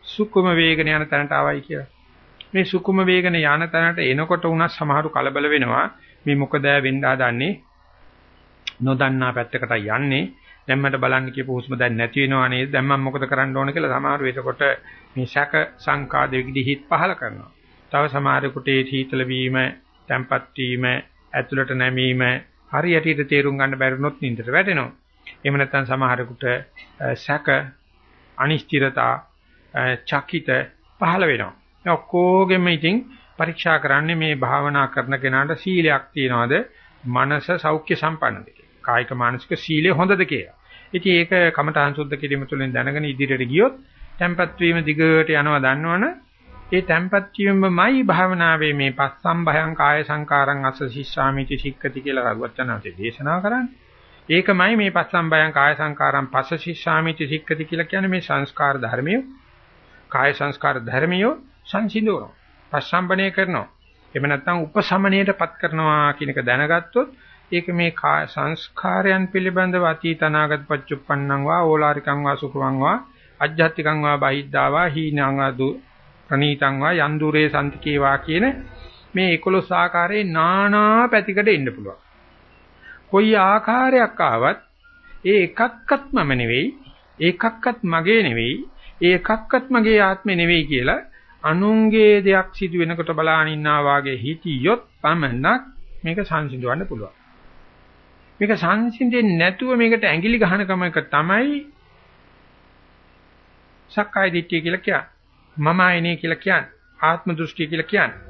සුකුම වේගන යන තැනට ආවයි කියලා. මේ සුකුම වේගන යන තැනට එනකොට උනත් සමහරු කලබල වෙනවා. මේ මොකද වෙන්න හදන්නේ? නොදන්නා පැත්තකට යන්නේ. දැන් මට බලන්න කියපු හුස්ම දැන් නැති වෙනවා නේද? දැන් මම මොකද කරන්න ඕන කියලා සමහරු එතකොට මේ ශක සංකා දෙවිදි හිත් පහල කරනවා. තව සමහරෙකුට ඒ සීතල වීම, තැම්පත් වීම, ඇතුළට නැමීම හරියට තේරුම් ගන්න බැරිනොත් නින්දට වැටෙනවා. එහෙම නැත්නම් සමහරෙකුට ශක අනිශ්චිතතා චකිත පහළ වෙනවා. මේ ඔක්කොගෙම ඉතින් පරීක්ෂා කරන්නේ මේ භාවනා කරන කෙනාට සීලයක් තියනවාද මනස සෞඛ්‍ය සම්පන්නද කායික මානසික සීලය හොඳද කියලා. ඉතින් ඒක කමඨාන් සුද්ධ කිරීම තුළින් දැනගෙන ඉදිරියට ගියොත් tempat වීම දිගට යනවා දන්නවනේ ඒ tempat වීමමයි භාවනාවේ මේ පස්සම් භයං කාය සංකාරං අස්ස සිස්සාමිති සික්කති කියලා රඝුවචනාංශේ දේශනා කරන්නේ. ඒකමයි මේ පස්සම් භයං කාය සංකාරං පස්ස සිස්සාමිති සික්කති කියලා කියන්නේ මේ සංස්කාර ධර්මිය කාය සංස්කාර ධර්මිය සංසිඳවනවා. පස්සම්බණය කරනවා. එහෙම නැත්නම් උපසමණයටපත් කරනවා කියන එක දැනගත්තොත් ඒක මේ සංස්කාරයන් පිළිබඳව අතීත අනාගත පච්චුප්පන්නං වා ඕලාරිකං වා සුඛං වා අජ්ජත්තිකං වා බහිද්ධා වා හීනං වා දු ප්‍රණීතං වා යන්දුරේ සම්තිකේ වා කියන මේ 11 ආකාරයේ නානා පැතිකඩ එන්න පුළුවන්. කොයි ආකාරයක් ආවත් ඒ එකක්වත් මම නෙවෙයි, ඒකක්වත් මගේ නෙවෙයි, ඒ එකක්වත් මගේ ආත්මේ නෙවෙයි කියලා අනුන්ගේ දෙයක් සිදු වෙනකොට බලාගෙන ඉන්නා වාගේ හිතියොත් පමණක් මේක සංසිඳවන්න පුළුවන්. මේක සංසිඳෙන්නේ නැතුව මේකට ඇඟිලි ගහන කමක තමයි සක්කාය දිට්ඨිය කියලා කියන්නේ. මම ආයනේ කියලා කියන්නේ. ආත්ම දෘෂ්ටිය කියලා කියන්නේ.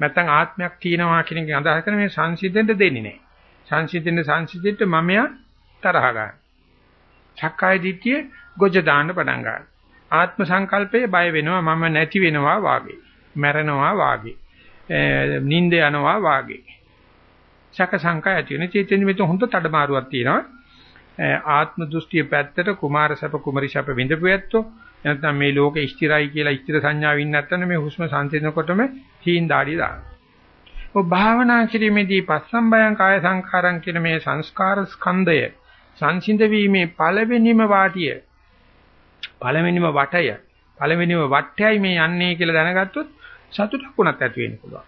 නැත්නම් ආත්මයක් තියෙනවා කියන එක අදහස් කරන මේ සංසිඳෙන්න දෙන්නේ නැහැ. සංසිඳෙන්න සංසිඳෙන්න මමයා තරහ ගන්න. සක්කාය දිට්ඨිය ගොජ දාන්න පටන් ගන්නවා. ආත්ම සංකල්පයේ බය වෙනවා මම නැති වෙනවා වාගේ. මැරෙනවා වාගේ. නිින්ද යනවා වාගේ. සක සංකා ඇති වෙන චේතන මෙතන හොඳ තඩමාරුවක් තියෙනවා. ආත්ම දෘෂ්ටිය පැත්තට කුමාර සැප කුමරි සැප විඳපු ඇත්තෝ නැත්නම් මේ ලෝකේ ස්ථිරයි කියලා ස්ථිර සංඥාව ඉන්නේ නැත්නම් මේ හුස්ම සංසිඳනකොටම හීන් දාඩිය දානවා. ඔබ භාවනා කිරීමේදී පස්සම්බයං කාය සංඛාරං කියන මේ සංස්කාර ස්කන්ධය සංසිඳ වීමේ පළවෙනිම වාටිය පළවෙනිම වටය. පළවෙනිම වටයයි මේ යන්නේ කියලා දැනගත්තොත් සතුටක් උනත් ඇති වෙන්න පුළුවන්.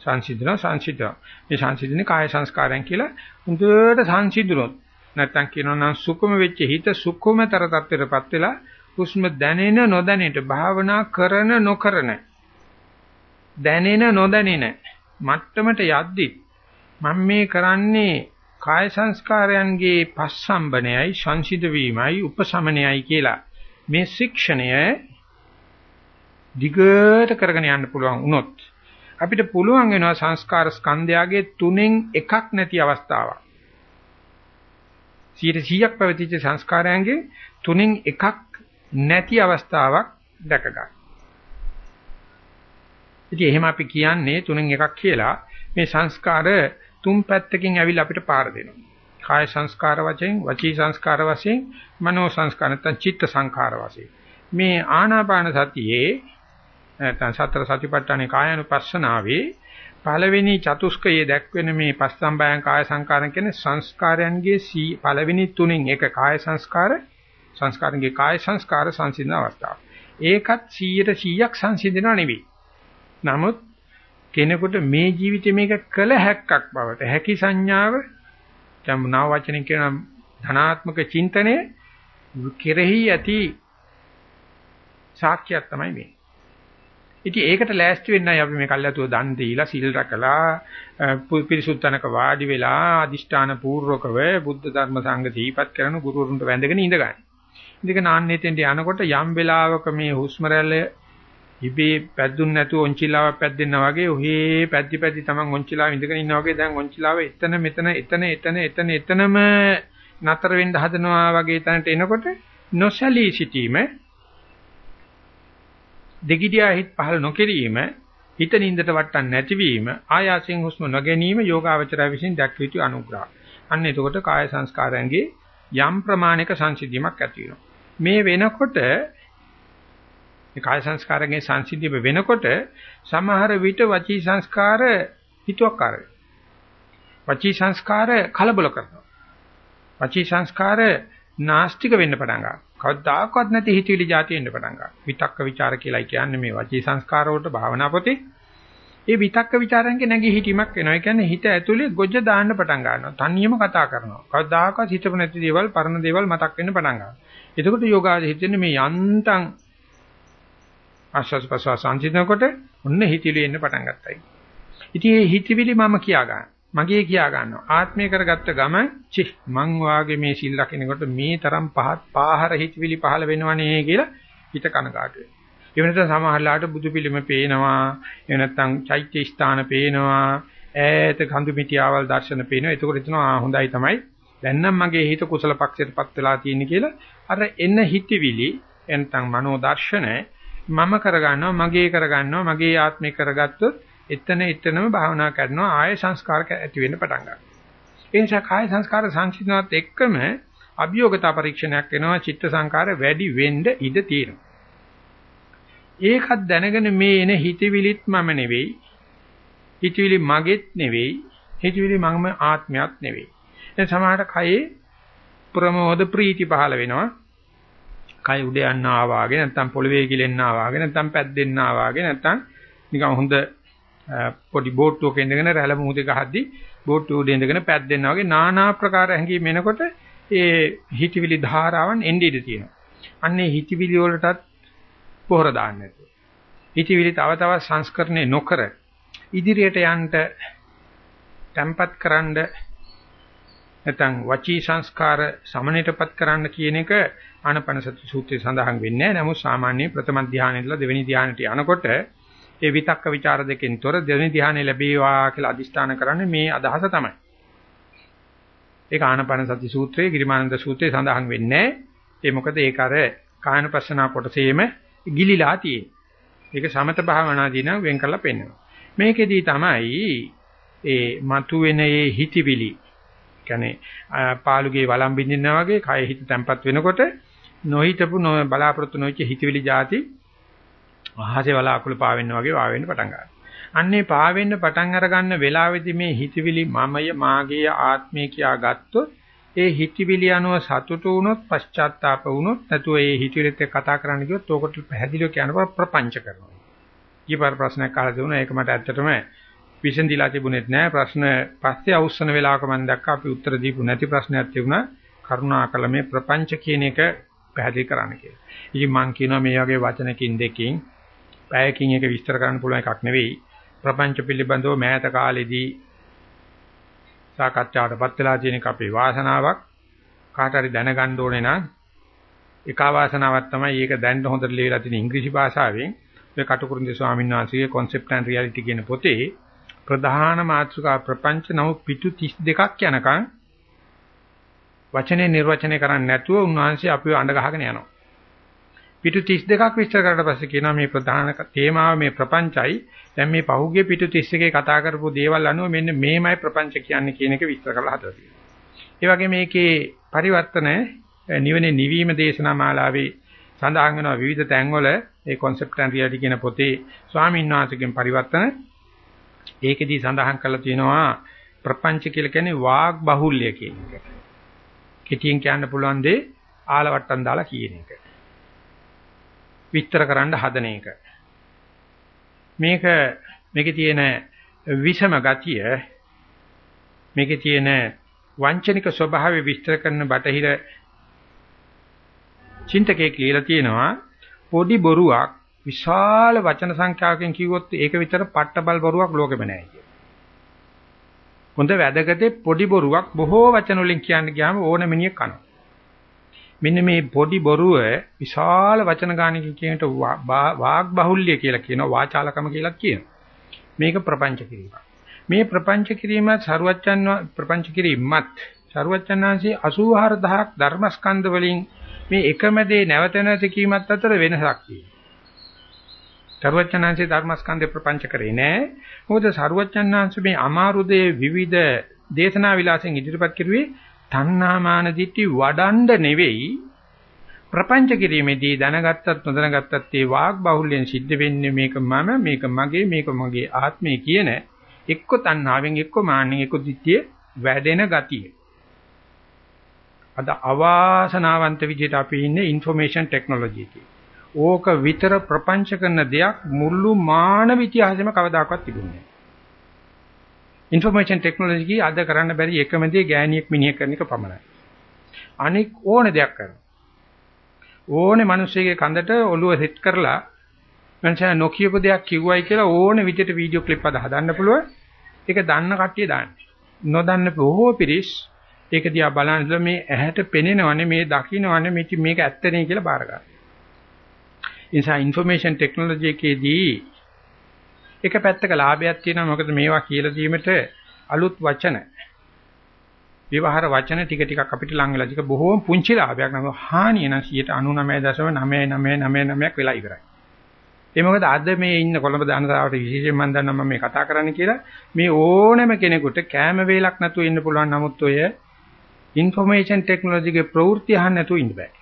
සංසිඳන සංසිඳන මේ සංසිඳනේ කාය සංස්කාරයන් කියලා හොඳට සංසිඳුනොත්. නැත්තම් කියනවා නම් සුකුම වෙච්ච හිත සුකුමතර තත්ත්වයටපත් වෙලා හුස්ම දැනෙන නොදැනෙට භාවනා කරන නොකරන. දැනෙන නොදැනෙන. මට්ටමට යද්දි මම මේ කරන්නේ කාය සංස්කාරයන්ගේ පස්සම්බනයයි සංසිඳ වීමයි උපසමනයයි කියලා. මේ ශික්ෂණය දිගට කරගෙන යන්න පුළුවන් වුණොත් අපිට පුළුවන් වෙනවා සංස්කාර ස්කන්ධයගේ තුනෙන් එකක් නැති අවස්ථාවක්. 100ක් පැවතිච්ච සංස්කාරයන්ගේ තුනෙන් එකක් නැති අවස්ථාවක් දැක ගන්න. ඉතින් එහෙම අපි කියන්නේ තුනෙන් එකක් කියලා. මේ සංස්කාර තුන් පැත්තකින් ඇවිල්ලා අපිට පාර දෙනවා. කාය සංස්කාර වශයෙන්, වචී සංස්කාර වශයෙන්, මනෝ සංස්කාර නැත්නම් චිත්ත සංස්කාර වශයෙන්. මේ ආනාපාන සතියේ නැත්නම් සතර සතිපට්ඨානේ කායනුපස්සනාවේ පළවෙනි චතුස්කයේ දැක්වෙන මේ පස්සම්බයං කාය සංකාරණ කියන්නේ සංස්කාරයන්ගේ පළවෙනි තුනෙන් එක කාය සංස්කාර සංස්කාරන්ගේ කාය සංස්කාර සංසිඳන අවස්ථාව. ඒකත් 100% 100ක් සංසිඳනවා නෙවෙයි. නමුත් කෙනෙකුට මේ ජීවිතේ මේක කළ හැක්කක් බවට හැකි සංඥාව දැන් නාව වචනෙන් කියන ධනාත්මක චින්තනය කෙරෙහි ඇති සාක්ෂියක් තමයි මේ. ඉතින් ඒකට ලෑස්ති වෙන්නයි අපි මේ කල්යතුව දන් දීලා සිල් රැකලා පිරිසුත්තනක වාඩි වෙලා අදිෂ්ඨාන පූර්වකව බුද්ධ ධර්ම සංඝ දීපත් කරන ගුරුවරුන්ට වැඳගෙන ඉඳගන්නේ. ඉතින් නාන්නෙතෙන්ට යනකොට යම් වෙලාවක මේ හුස්ම රැල්ල ඉබේ පැද්දුන් නැතුව ඔන්චිලාවක් පැද්දෙනා වගේ ඔහේ පැද්දි පැද්දි තමන් ඔන්චිලාව ඉඳගෙන ඉන්නා වගේ දැන් ඔන්චිලාව එතන මෙතන එතන එතන එතන එතනම නතර වෙන්න හදනවා වගේ තැනට එනකොට නොසලී සිටීම දෙගිඩියා හිත පහළ නොකිරීම හිත නින්දට වටන්න නැතිවීම ආයාසයෙන් හුස්ම නොගැනීම යෝගාවචරය විසින් දැක්විය යුතු අනුග්‍රහ. අන්න එතකොට කාය සංස්කාරයන්ගේ යම් ප්‍රමාණික සංසිද්ධියක් ඇති වෙනවා. මේ වෙනකොට මේ කාය සංස්කාරයෙන් සංසිද්ධිය වෙනකොට සමහර විට වචී සංස්කාර හිතුවක්කාර වචී සංස්කාර කලබල කරනවා. වචී සංස්කාර නාස්තික වෙන්න පටන් ගන්නවා. කවදාකවත් නැති හිතවිලි જાති වෙන්න පටන් ගන්නවා. විතක්ක ਵਿਚාර කියලායි කියන්නේ මේ වචී සංස්කාර වලට භාවනා පොතේ. ඒ විතක්ක ਵਿਚාරයන්ගේ නැගී හිටීමක් වෙනවා. ඒ කියන්නේ හිත ඇතුලේ ගොජ්ජ දාන්න පටන් ගන්නවා. තනියම කතා කරනවා. කවදාකවත් හිතපු නැති දේවල්, පරණ දේවල් මතක් වෙන්න පටන් ගන්නවා. එතකොට යෝගාද හිතන්නේ මේ යන්තම් ආශ්වාස ප්‍රශ්වාස සංසිඳනකොට ඔන්න හිතවිලි එන්න පටන් ගත්තයි. ඉතින් මේ හිතවිලි මම කියා ගන්නවා. මගේ කියා ගන්නවා. ආත්මය කරගත්ත ගමන් චි මං වාගේ මේ සිල් ලකිනකොට මේ තරම් පහත් පාහර හිතවිලි පහළ වෙනවනේ කියලා හිත කනගාටු වෙනවා. ඒ වෙනත සමහරලාට බුදු පිළිම පේනවා. ඒ නැත්තම් චෛත්‍ය ස්ථාන පේනවා. ඈත කඳු මිටියාවල් දර්ශන පේනවා. ඒකෝට හිතනවා හොඳයි තමයි. දැන් නම් මගේ හිත කුසල පක්ෂයටපත් වෙලා තියෙන කියලා අර එන හිතවිලි එනතන් මනෝ දර්ශන මම කරගන්නවා මගේ කරගන්නවා මගේ ආත්මේ කරගත්තොත් එතන එතනම භාවනා කරනවා ආය සංස්කාර ඇති වෙන්න පටන් ගන්නවා. ඒ නිසා කාය සංස්කාර සංසිඳනවත් එක්කම අභියෝගතා පරීක්ෂණයක් වෙනවා චිත්ත සංකාර වැඩි වෙන්න ඉඩ තියෙනවා. ඒකත් දැනගෙන මේ එන හිතවිලිත් මම නෙවෙයි. හිතවිලි මගේත් නෙවෙයි. හිතවිලි මම ආත්මයක් නෙවෙයි. දැන් සමහරට කයේ ප්‍රමෝද ප්‍රීති පහළ වෙනවා. කය උඩ යන්නා වාගේ නැත්නම් පොළවේ ගිලෙන්නා වාගේ නැත්නම් පැද්දෙන්නා වාගේ නැත්නම් නිකන් හොඳ පොඩි බෝට්ටුවක ඉඳගෙන රැළ මුහුදේ ගහද්දි බෝට්ටුව උඩ ඉඳගෙන පැද්දෙන්නා වගේ নানা ආකාර හැඟීම් එනකොට ඒ හිතවිලි ධාරාවන් එන්නේ ඉඳී තියෙනවා. අන්නේ හිතවිලි වලටත් පොහොර දාන්න නැතුව. හිතවිලි තව තවත් සංස්කරණය නොකර ඉදිරියට යන්න tempat කරන්න නැත්නම් වචී සංස්කාර සමනයටපත් කරන්න කියන එක ආනපන සති සූත්‍රයේ සඳහන් වෙන්නේ නැහැ. නමුත් සාමාන්‍ය ප්‍රථම ධානයේදලා දෙවෙනි ධානයට යනකොට ඒ විතක්ක ਵਿਚාර දෙකෙන් තොර දෙවෙනි ධානය ලැබේවා කියලා අදිෂ්ඨාන කරන්නේ මේ අදහස තමයි. ඒක ආනපන සති සූත්‍රයේ ගිරිමානන්ද සූත්‍රයේ සඳහන් වෙන්නේ නැහැ. ඒ මොකද ඒක අර කායනපස්සනා කොටසේම ගිලිලා තියෙන්නේ. ඒක සමත භාවනාදී නම් වෙන් කරලා පෙන්වනවා. මේකෙදී තමයි ඒ මතුවෙන ඒ හිතවිලි කියන්නේ පාළුගේ වළම් බින්දිනා වගේ කය හිත තැම්පත් වෙනකොට නොහිතපු බලාපොරොත්තු නොවිච්ච හිතවිලි જાති අහසේ වලාකුළු පාවෙන්න වගේ වාවෙන්න පටන් ගන්නවා. අන්නේ පාවෙන්න පටන් අර ගන්න වෙලාවේදී මේ හිතවිලි මමය මාගේ ආත්මය කියා ගත්තොත් ඒ හිතවිලි අනුව සතුටු වුණොත් පශ්චාත්තාප වුණොත් නැතුව ඒ හිතවිලිත් එක්ක කතා කරන්න ගියොත් ඕකට පැහැදිලිව කියනවා ප්‍රපංච කරනවා. ඊපාර ප්‍රශ්නයක් අහලා දුන්නා ඒක මට ඇත්තටම විසඳිලා තිබුණෙත් නෑ ප්‍රශ්න පස්සේ අවුස්සන වෙලාවක මම දැක්කා අපි උත්තර දීපු නැති ප්‍රශ්නයක් තිබුණා කරුණාකර මේ ප්‍රපංච කියන එක පැහැදිලි කරන්න කියලා. ඉතින් මම කියනවා මේ වගේ වචනකින් දෙකකින් පැයකින් එක විස්තර කරන්න පුළුවන් එකක් නෙවෙයි. ප්‍රපංච පිළිබඳව මෑත කාලෙදී සාකච්ඡාවටපත් වෙලා තියෙන එක අපේ වාසනාවක්. කාට හරි දැනගන්න ඕනේ නම් එක වාසනාවක් තමයි ඒක දැන් හොඳට ලියලා තියෙන ඉංග්‍රීසි භාෂාවෙන් ඔය කටුකුරුන්දේ ස්වාමීන් වහන්සේගේ concept and reality කියන පොතේ ප්‍රධාන මාතෘකා ප්‍රපංච නම පිටු 32ක් යනකම් වචනේ නිර්වචනය කරන්නේ නැතුව උන්වහන්සේ අපිව අඬ ගහගෙන යනවා. පිටු 32ක් විස්තර කරලා පස්සේ කියනවා මේ ප්‍රධාන තේමාව මේ ප්‍රපංචයි. දැන් මේ පහුගිය පිටු 31 කතා කරපු දේවල් අනුව මෙන්න මේමයි ප්‍රපංච කියන්නේ කියන එක විස්තර කරලා හදලා තියෙනවා. ඒ වගේ මේකේ පරිවර්තන නිවනේ නිවීම දේශනා මාලාවේ සඳහන් වෙනවා විවිධ තැන්වල ඒ concept and reality කියන පොතේ ස්වාමීන් වහන්සේගෙන් පරිවර්තන ඒකෙදී සඳහන් කරලා තියෙනවා ප්‍රපංච කියලා කියන්නේ වාග් බහුල්‍ය කියන එක. කෙටියෙන් කියන්න පුළුවන් දේ ආලවට්ටම් දාලා කියන එක. විස්තර කරන්න හදන එක. මේක මේකේ තියෙන විෂම ගතිය මේකේ තියෙන වංචනික ස්වභාවය විස්තර කරන බටහිර චින්තකයෙක් කියලා තියෙනවා පොඩි බොරුවක් විශාල වචන සංඛ්‍යාවකින් කිව්වොත් ඒක විතර පට්ටබල් බොරුවක් ලෝකෙම නැහැ කියන. හොඳ වැදගත් පොඩි බොරුවක් බොහෝ වචන වලින් කියන්න ගියාම ඕන මිනිහෙක් කනවා. මෙන්න මේ පොඩි බොරුව විශාල වචන ගානකින් කියනට වාග් බහුල්‍ය කියලා කියනවා වාචාලකම කියලා කියනවා. මේක ප්‍රපංච කිරීමක්. මේ ප්‍රපංච කිරීම සරුවච්චන් ප්‍රපංච කිරීමත් සරුවච්චන්හන්සේ 84000ක් ධර්මස්කන්ධ වලින් මේ එකම දේ නැවත නැවත කීමත් අතර වෙනසක් තියෙනවා. සරුවචනාංශේ ධර්මස්කන්ධේ ප්‍රපංච කරේ නෑ. මොකද සරුවචනාංශ මේ අමාරුදේ විවිධ දේශනා විලාසෙන් ඉදිරිපත් කරුවේ තණ්හාමාන දිට්ටි වඩන්ඩ නෙවෙයි ප්‍රපංච කිරීමේදී දැනගත්තත් නොදැනගත්තත් ඒ වාග් බහුල්යෙන් සිද්ධ වෙන්නේ මේක මම මේක මගේ මේක මගේ ආත්මය කියන එක්ක තණ්හාවෙන් එක්ක මාන්නෙන් එක්ක දිට්ඨිය වැඩෙන ගතිය. අද අවාසනාවන්ත විදිහට අපි ඉන්නේ ইনফরমේෂන් ටෙක්නොලොජි එකේ. ඕක විතර ප්‍රපංච කරන දෙයක් මුළු මානව ඉතිහාසෙම කවදාකවත් තිබුණේ නැහැ. ইনফরমේෂන් ටෙක්නොලොජි කී අද කරන්න බැරි එකම දේ ගෑණියෙක් මිනිහ කරන එක පමණයි. අනෙක් ඕන දෙයක් කරනවා. ඕනේ මිනිස්සෙගේ කඳට ඔළුව සෙට් කරලා මංසා නොකියපු දෙයක් කිව්වයි කියලා ඕනේ විදියට වීඩියෝ ක්ලිප් අද හදන්න පුළුවන්. ඒක දන්න කට්ටිය දාන්න. නොදන්න බොහෝ පිරිස් ඒක දිහා බලනකොට මේ ඇහැට පෙනෙනවනේ මේ දකින්නවනේ මේක ඇත්ත නේ කියලා බාර ගන්න. නිසා ইনফර්මේෂන් ටෙක්නොලොජි එකේදී එක පැත්තක ලාභයක් තියෙනවා මොකද මේවා කියලා දීමට අලුත් වචන විවහාර වචන ටික ටිකක් අපිට ලං වෙලා ටික බොහෝම පුංචි ලාභයක් නම හානිය නම් 99.99999ක් වෙලා ඉවරයි. ඒ මොකද අද මේ ඉන්න කොළඹ දානතාවට විශේෂයෙන් මම දන්නවා මම මේ කතා කරන්න කියලා මේ ඕනම කෙනෙකුට කෑම වේලක් නැතුව ඉන්න පුළුවන් නමුත් ඔය ইনফර්මේෂන් ටෙක්නොලොජි එකේ ප්‍රවෘත්ති අහන්න නැතුව ඉන්න බෑ.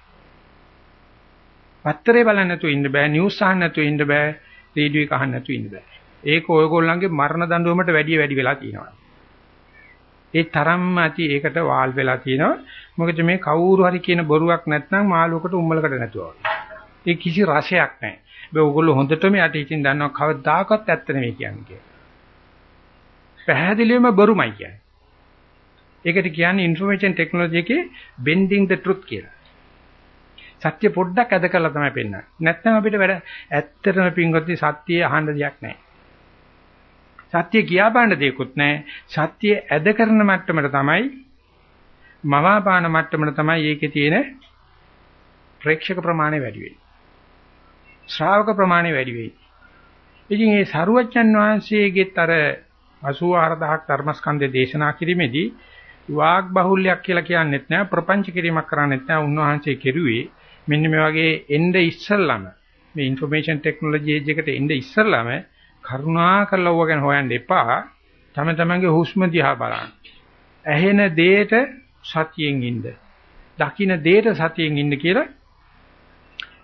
පත්තරේ බලන්න නැතුව ඉන්න බෑ, නිවුස් අහන්න නැතුව ඉන්න බෑ, රේඩියෝ එක අහන්න නැතුව ඉන්න බෑ. ඒක ඔයගොල්ලන්ගේ මරණ දඬුවමට වැඩිය වැඩි වෙලා තියෙනවා. ඒ තරම්ම ඇති ඒකට වාල් වෙලා තියෙනවා. මොකද මේ කවුරු හරි කියන බොරුවක් නැත්නම් මාළුවකට උම්මලකට නැතුව ඒ කිසි රසයක් නැහැ. මේ ඔයගොල්ලෝ හොඳටම යට ඉතින් දන්නවා කවදාකවත් ඇත්ත නෙමෙයි කියන්නේ. පැහැදිලිවම බොරුමයි කියන්නේ. ඒකට කියන්නේ ইনফরমේෂන් ටෙක්නොලොජි එකේ bending the truth කියලා. සත්‍ය පොඩ්ඩක් ඇද කරලා තමයි පෙන්නන්නේ. නැත්නම් අපිට වැඩ ඇත්තටම පින්වත්නි සත්‍යය අහන්න දෙයක් නැහැ. සත්‍ය කියා පාන්න දෙයක්වත් නැහැ. සත්‍ය ඇද කරන මට්ටමට තමයි මවාපාන මට්ටමට තමයි ඒකේ තියෙන ප්‍රේක්ෂක ප්‍රමාණය වැඩි වෙන්නේ. ශ්‍රාවක ප්‍රමාණය වැඩි වෙයි. ඉතින් මේ සරුවච්චන් වහන්සේගෙත් අර 84000ක් ධර්මස්කන්ධය දේශනා කිරීමේදී වාග් බහුල්‍යයක් කියලා කියන්නෙත් නෑ ප්‍රපංච කිරීමක් කරන්නෙත් නෑ උන්වහන්සේ කෙරුවේ මෙන්න මේ වගේ එnde ඉස්සල්ලාම මේ ইনফরমේෂන් ටෙක්නොලොජි ඒජ් එකට එnde ඉස්සල්ලාම කරුණා කරලා ඕවා ගැන හොයන්න එපා. තම තමන්ගේ හුස්ම දිහා බලන්න. ඇහෙන දේට සතියෙන් ඉන්න. දකින දේට සතියෙන් ඉන්න කියලා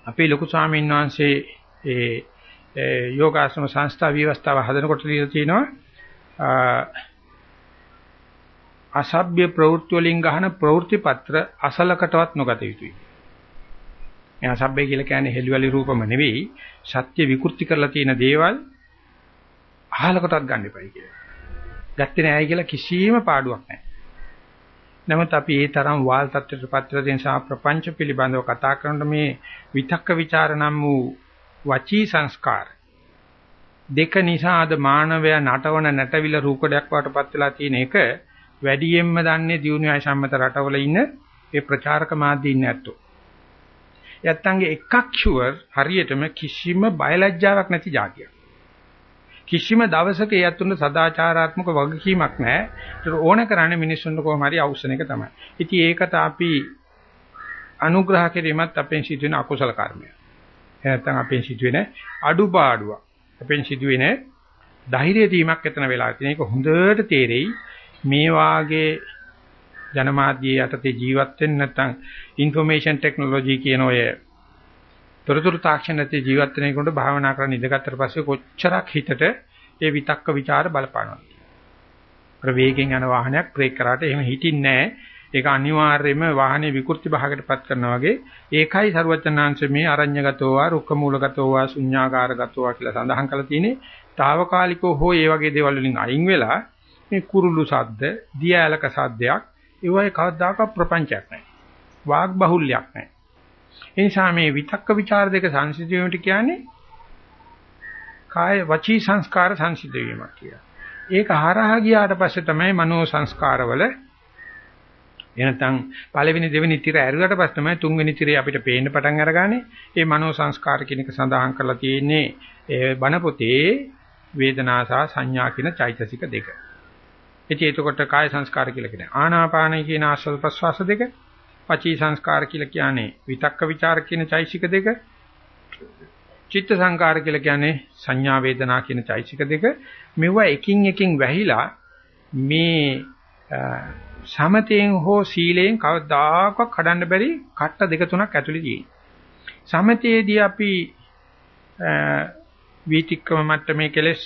අපේ ලොකු ස්වාමීන් වහන්සේ ඒ යෝගාශ්‍රම සංස්ථා විවස්ථාව හදනකොට දීලා තිනවා අසභ්‍ය ප්‍රවෘත්ති වලින් ගන්න ප්‍රවෘත්ති පත්‍ර අසලකටවත් නොගත යුතුයි. මේ අසභ්‍ය කියලා කියන්නේ හෙලිවලි රූපම නෙවෙයි සත්‍ය විකෘති කරලා තියෙන දේවල් අහලකටවත් ගන්න එපයි කියලා. ගත්තේ නැහැ කියලා කිසිම පාඩුවක් නැහැ. නමුත් අපි ඒ තරම් වාල් තත්ත්වයට පත්‍ර දෙන සා ප්‍රපංච පිළිබඳව කතා කරනකොට මේ විතක්ක ਵਿਚාර නම් වූ වචී සංස්කාර දෙක නිසා අද මානවයා නටවන නැටවිල රූකඩයක් වටපත් වෙලා තියෙන එක වැඩියෙන්ම දන්නේ දියුණුවයි සම්මත රටවල ඉන්න ඒ ප්‍රචාරක මාධ්‍ය ඉන්නේ නැත්තෝ. යත්තන්ගේ එකක් ෂුවර් හරියටම කිසිම බයලජ්ජාවක් නැති જાතියක්. කිසිම දවසක ඒ අතුන්න සදාචාරාත්මක වගකීමක් නැහැ. ඒක ඕන කරන්නේ මිනිස්සුන්ට කොහොම හරි අවශ්‍යන එක තමයි. ඉතින් ඒකට අපි අනුග්‍රහ කිරීමත් අපෙන් සිදුවෙන අකුසල කර්මයක්. නැත්නම් අපෙන් සිදුවෙන අඩුපාඩුවක්. අපෙන් සිදුවෙන ධෛර්ය දීමක් එතන වෙලා තියෙන එක හොඳට තේරෙයි. මේ වාගේ ජනමාධ්‍ය යටතේ ජීවත් වෙන්න නැත්නම් ইনফরমේෂන් ටෙක්නොලොජි කියන ඔය තොරතුරු තාක්ෂණ යටතේ ජීවත් වෙනකොට භාවනා කරන්න ඉඳගත්තට පස්සේ කොච්චරක් හිතට ඒ විතක්ක ਵਿਚාර බලපානවද? අර වේගෙන් යන වාහනයක් බ්‍රේක් කරාට එහෙම හිටින්නේ නැහැ. ඒක අනිවාර්යයෙන්ම වාහනේ විකෘති භාගයටපත් කරනවා වගේ ඒකයි සරුවචනාංශ මේ අරඤ්‍යගතෝවා රුක්කමූලගතෝවා ශුඤ්ඤාකාරගතෝවා කියලා සඳහන් කරලා තියෙන්නේ. తాවකාලිකව හෝ ඒ වගේ දේවල් වලින් අයින් වෙලා මේ කුරුළු සද්ද, දිය ඇලක සද්දයක් ඒවයි කවදාකවත් ප්‍රපංචයක් නැහැ. වාග් බහුල්‍යයක් නැහැ. ඒ නිසා මේ විතක්ක ਵਿਚාර දෙක සංසිද්ධ වීමට කියන්නේ කාය වචී සංස්කාර සංසිද්ධ වීමක් කියලා. ඒක හරහා ගියාට පස්සේ තමයි මනෝ සංස්කාරවල එනතන් පළවෙනි දෙවෙනි තිර ඇරුවට පස්සේ තමයි තුන්වෙනි තිරේ අපිට පේන්න පටන් අරගන්නේ. ඒ මනෝ සංස්කාර කියන එක සඳහන් කරලා තියෙන්නේ ඒ බණ පොතේ වේදනා සහ සංඥා කියන චෛතසික දෙක. ඉතින් එතකොට කාය සංස්කාර කියලා කියන්නේ ආනාපානයි කියන ආස්වාද ප්‍රස්වාස දෙක. පචී සංස්කාර කියලා කියන්නේ විතක්ක ਵਿਚාර කියන චෛසික දෙක. චිත්ත සංකාර කියලා කියන්නේ සංඥා වේදනා කියන චෛසික දෙක. මෙවුවා එකින් එකින් වැහිලා මේ සමතෙන් හෝ සීලයෙන් කවදාකවත් කඩන්න බැරි කට්ට දෙක තුනක් ඇතුළේ තියෙනවා. සමතේදී අපි වීතික්කම මට්ටමේ කෙලස්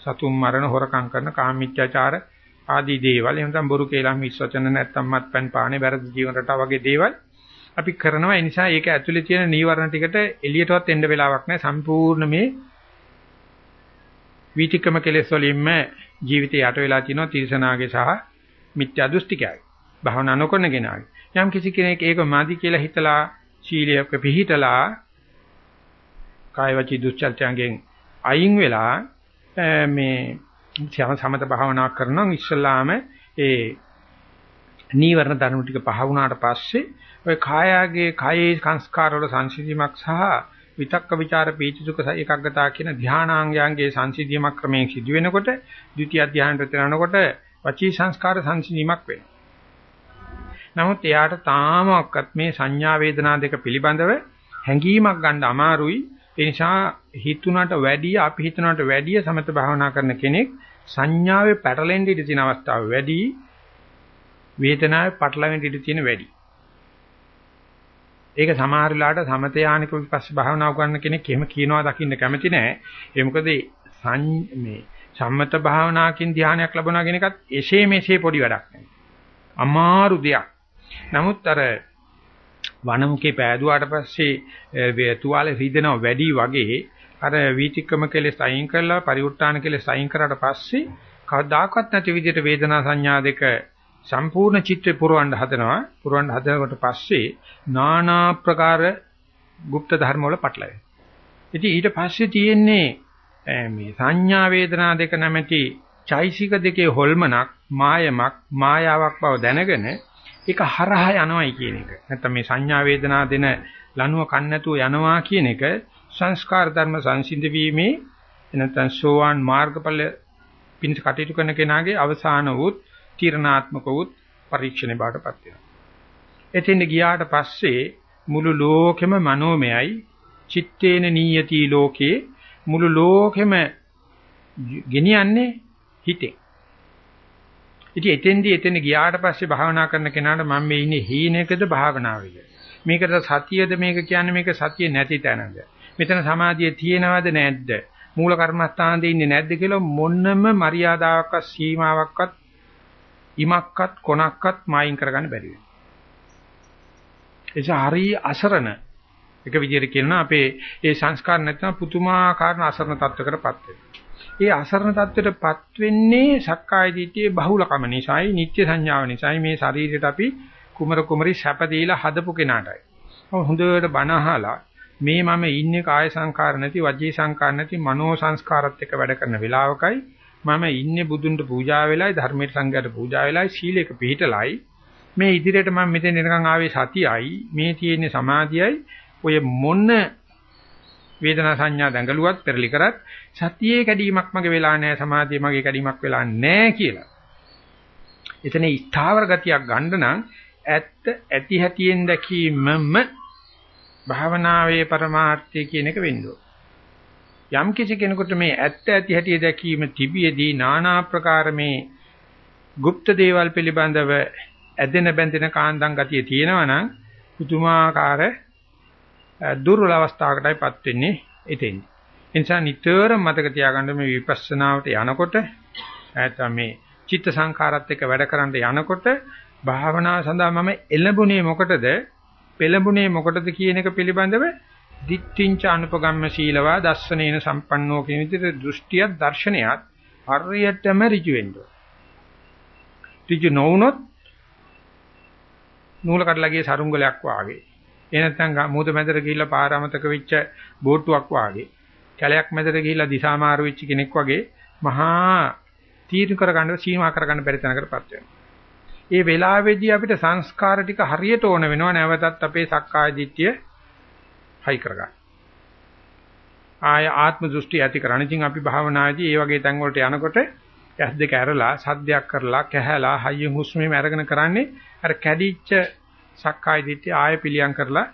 සතුම් මරණ හොරකම් කරන කාමීත්‍යාචාර ආදී දේවල්. එහෙම නැත්නම් බොරු කේලම් විශ්වචන නැත්නම් මත්පැන් පානේ වැරදි ජීවන රටාව වගේ දේවල් අපි කරනවා. ඒ නිසා ඒක ඇතුලේ තියෙන නීවරණ ටිකට එළියටවත් එන්න වෙලාවක් නැහැ. සම්පූර්ණ මේ වීතිකම කෙලෙස් වලින්ම ජීවිතය යට වෙලා තිනවා තිරසනාගේ සහ මිත්‍යා දෘෂ්ටිකයයි භවනා නොකරන කෙනාගේ. යම් කිසි කෙනෙක් ඒක මාදි කියලා හිතලා ශීලයක පිහිටලා කාය වචී දුස්චර්යයන්ගෙන් අයින් වෙලා මේ සමත භාවනා කරනවා ඉස්සලාම ඒ නීවරණ ධර්ම ටික පහ වුණාට පස්සේ ඔය කායාගේ කායේ සංස්කාර වල සංසිධීමක් සහ විතක්ක ਵਿਚාර පීචිසුක ඒකග්ගතා කියන ධානාංගයන්ගේ සංසිධීමක් ක්‍රමයෙන් සිදු වෙනකොට ද්විතිය ධානයට යනකොට වචී සංස්කාර සංසිධීමක් වෙනවා. නමුත් එයාට තාමවත් මේ සංඥා වේදනා දෙක පිළිබඳව හැඟීමක් ගන්න අමාරුයි. ඒ නිසා හිතුණට වැඩිය අපි හිතනට වැඩිය සමත භාවනා කරන කෙනෙක් සංඥාවේ පැටලෙන්න ඉඩ තියෙන අවස්ථාව වැඩි වේදනාවේ පටලවෙන්න ඉඩ තියෙන වැඩි ඒක සමහර වෙලාවට සමතයානික විපස්ස භාවනාව කරන කෙනෙක් එහෙම කියනවා දකින්න කැමති නැහැ. ඒ මොකද මේ සම්මත භාවනාවකින් ධානයක් ලැබුණා කියන එකත් එසේ මෙසේ පොඩි වැඩක් නෙවෙයි. අමාරු දෙයක්. නමුත් අර වනමුකේ පෑදුවාට පස්සේ තුවාලේ රිදෙනව වැඩි වගේ අර වීතික්‍රම කෙලෙස් අයින් කරලා පරිඋත් ทาน කෙලෙස් අයින් කරාට පස්සේ කවදාකවත් නැති විදිහට වේදනා සංඥා දෙක සම්පූර්ණ චිත්‍රේ පුරවන්න හදනවා පුරවන්න හදනකොට පස්සේ নানা ප්‍රකාර গুপ্ত ධර්ම වල පටලැවෙනවා. ඉතින් ඊට පස්සේ තියෙන්නේ මේ සංඥා වේදනා දෙක නැමැති චෛසික දෙකේ හොල්මනක් මායමක් මායාවක් බව දැනගෙන ඒක හරහා යනවායි කියන එක. නැත්නම් මේ සංඥා වේදනා දෙන ලනුව කන්නැතුව යනවා කියන එක සංස්කාර ධර්ම සංසිඳ වීමේ නැත්නම් සෝවාන් මාර්ගඵල පිණිස කටයුතු කරන කෙනාගේ අවසාන වූත් තීරණාත්මක වූත් පරීක්ෂණේ බාටපත් වෙනවා. එතෙන් ගියාට පස්සේ මුළු ලෝකෙම මනෝමයයි චිත්තේන නීයති ලෝකේ මුළු ලෝකෙම ගෙනියන්නේ හිතෙන්. ඉතින් එතෙන්දී එතන ගියාට පස්සේ භාවනා කරන කෙනාට මම මේ ඉන්නේ හීනයකද භාවනාවේද? මේකට සතියද මේක කියන්නේ මේක සතිය නැති තැනද? මෙතන සමාධිය තියෙනවද නැද්ද? මූල කර්මස්ථානයේ ඉන්නේ නැද්ද කියලා මොනම මරියාදාවක්වත් සීමාවක්වත් ඉමක්වත් කොනක්වත් මායින් කරගන්න බැරි වෙනවා. එනිසා හරි අසරණ එක විදිහට කියනවා අපේ ඒ සංස්කාර නැත්නම් පුතුමාකාර අසරණ තත්වයකටපත් වෙනවා. ඒ අසරණ තත්වයටපත් වෙන්නේ සක්කාය දිට්ඨියේ බහුලකම නිසායි, නිත්‍ය සංඥාව නිසායි මේ ශරීරයට අපි කුමර කුමරි සැප දීලා හදපු කෙනාටයි. හොඳට බණ අහලා මේ මම ඉන්නේ කාය සංකාර නැති, වජී සංකාර නැති, මනෝ සංස්කාරත් එක්ක වැඩ කරන වෙලාවකයි මම ඉන්නේ බුදුන්ට පූජා වෙලයි, ධර්මයට සංඝයට පූජා වෙලයි, සීලයක පිළිහිටලයි. මේ ඉදිරියට මම මෙතෙන් එනකන් ආවේ සතියයි, මේ තියෙන්නේ සමාධියයි. ඔය මොන වේදනා සංඥා දඟලුවත් පෙරලි කරත් සතියේ කැඩීමක් මගේ වෙලා නැහැ සමාධියේ මගේ කැඩීමක් වෙලා නැහැ කියලා. එතන ස්ථාවර ගතියක් ගන්න නම් ඇත්ත ඇති හැටියෙන් දැකීමම භාවනාවේ પરමාර්ථය කියන එක වෙන්න යම් කිසි කෙනෙකුට මේ ඇත්ත ඇති හැටි දැකීම තිබියදී নানা ආකාර මේ গুপ্ত දේවල් පිළිබඳව ඇදෙන බැඳෙන කාන්දම් ගතිය තියෙනවා නම් පුදුමාකාර දුර්වල අවස්ථාවකටයිපත් වෙන්නේ එතෙන්. ඒ නිසා නිතරම මතක තියාගන්න මේ විපස්සනාවට යනකොට නැත්නම් මේ චිත්ත සංකාරات එක්ක වැඩ කරන්න යනකොට භාවනාව සඳහා මම එළඹුණේ මොකටද? පෙළඹුණේ මොකටද කියන එක පිළිබඳව දිට්ඨිංච අනුපගම්ම සීලවා දස්සනේන සම්පන්නෝ කියන විදිහට දෘෂ්ටියක් දර්ශනයක් හරියටම ඍජු වෙන්න ඕන. ඍජු නොවුනොත් නූල කඩලා ගිය සරුංගලයක් වාගේ. ඒ නැත්නම් මූද මැදට ගිහිල්ලා පාරාමතක වෙච්ච බෝට්ටුවක් වාගේ. කැලයක් මැදට ගිහිල්ලා දිශාමාරු වෙච්ච කෙනෙක් වගේ මහා තීරු කරගන්න සීමා කරගන්න බැරි තැනකටපත් වෙනවා. ඒ වෙලාවේදී අපිට සංස්කාර ටික හරියට ඕන වෙනවා නැවතත් අපේ සක්කාය දිට්ඨිය හයි කරගන්න. ආය ආත්ම දෘෂ්ටි ඇති කරණ. ඉතින් අපි භාවනාදී මේ වගේ තැන් වලට යනකොට ඇස් දෙක ඇරලා සද්දයක් කරලා කැහැලා හයියෙන් හුස්මෙම අරගෙන කරන්නේ අර කැඩිච්ච සක්කාය දිට්ඨිය ආය පිළියම් කරලා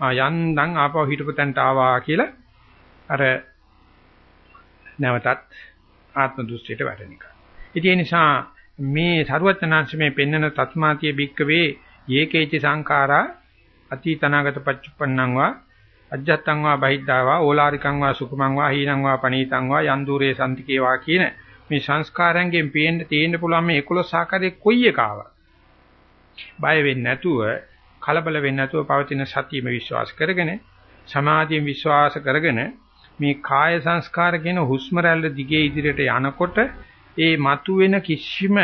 යන්දන් ආපහු හිටපු තැනට ආවා කියලා අර නැවතත් ආත්ම දෘෂ්ටියට වැටෙන එක. ඉතින් ඒ නිසා මේ සරුවචනාංශ මේ පෙන්නන තත්මාතිය බික්කවේ යේකේච සංඛාරා අතීතනාගත පච්චුප්පන්නං වා අජ්ජත්තං වා බහිද්ධා වා ඕලාරිකං වා සුකුමං වා හීනං වා පනීතං වා යන්දුරේ සම්තිකේ වා කියන මේ සංස්කාරයන්ගෙන් පේන්න තියෙන්න පුළුවන් මේ 11 ආකාරයේ කොයි එකාව. බය වෙන්නේ නැතුව කලබල වෙන්නේ නැතුව පවතින සතියෙම විශ්වාස කරගෙන සමාධියෙන් විශ්වාස කරගෙන මේ කාය සංස්කාර කියන හුස්ම රැල්ල දිගේ ඉදිරියට යනකොට ඒ මතුවෙන කිසිම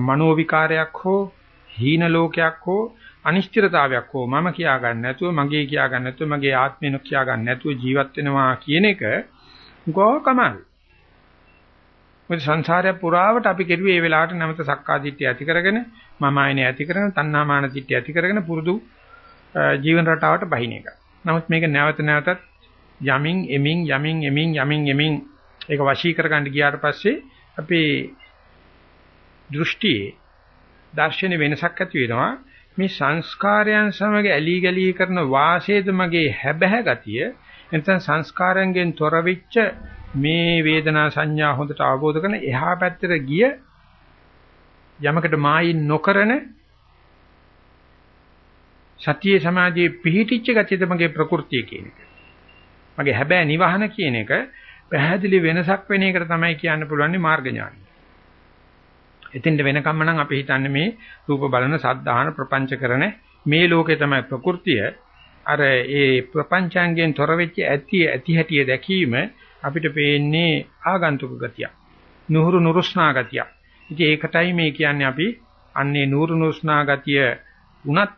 මනෝ විකාරයක් හෝ හීන ලෝකයක් හෝ අනිශ්චිතතාවයක් හෝ මම කියා ගන්න නැතුව මගේ කියා ගන්න නැතුව මගේ ආත්මෙනු කියා ගන්න නැතුව ජීවත් වෙනවා කියන එක ගෝකමල්. මොකද සංසාරය පුරාවට අපි කෙරුවේ මේ වෙලාවට නැවත සක්කාදිට්ඨිය ඇති කරගෙන මම ආයනේ ඇති කරගෙන තණ්හාමාන දිට්ඨිය ඇති කරගෙන පුරුදු ජීවන රටාවට බහින එක. නමුත් මේක නැවත නැවතත් යමින් එමින් යමින් එමින් යමින් එමින් ඒක වශී කරගන්න ගියාට පස්සේ අපේ දෘෂ්ටියේ දර්ශන වෙනසක් ඇති වෙනවා මේ සංස්කාරයන් සමග ඇලී ගලී කරන වාසයේද මගේ හැබෑ ගතිය නැත්නම් සංස්කාරයෙන් තොර වෙච්ච මේ වේදනා සංඥා හොඳට අවබෝධ කරන එහා පැත්තට ගිය යමකට මායින් නොකරන සතියේ සමාධියේ පිහිටිච්ච ගතියද මගේ ප්‍රകൃතිය කියන එක. මගේ හැබෑ නිවහන කියන එක පැහැදිලි වෙනසක් වෙන එකට තමයි කියන්න පුළුවන් මාර්ග ඥානය. එතෙන්ට වෙනකම්ම නම් අපි හිතන්නේ මේ රූප බලන සද්ධාහන ප්‍රපංච කරන මේ ලෝකේ තමයි ප්‍රകൃතිය. අර ඒ ප්‍රපංචාංගයෙන් තොර වෙච්ච ඇති ඇති හැටිය දැකීම අපිට පේන්නේ ආගන්තුක ගතිය. නුහුරු නුරුස්නා ගතිය. ඉතින් ඒකටයි මේ කියන්නේ අපි අන්නේ නුහුරු නුරුස්නා ගතිය උනත්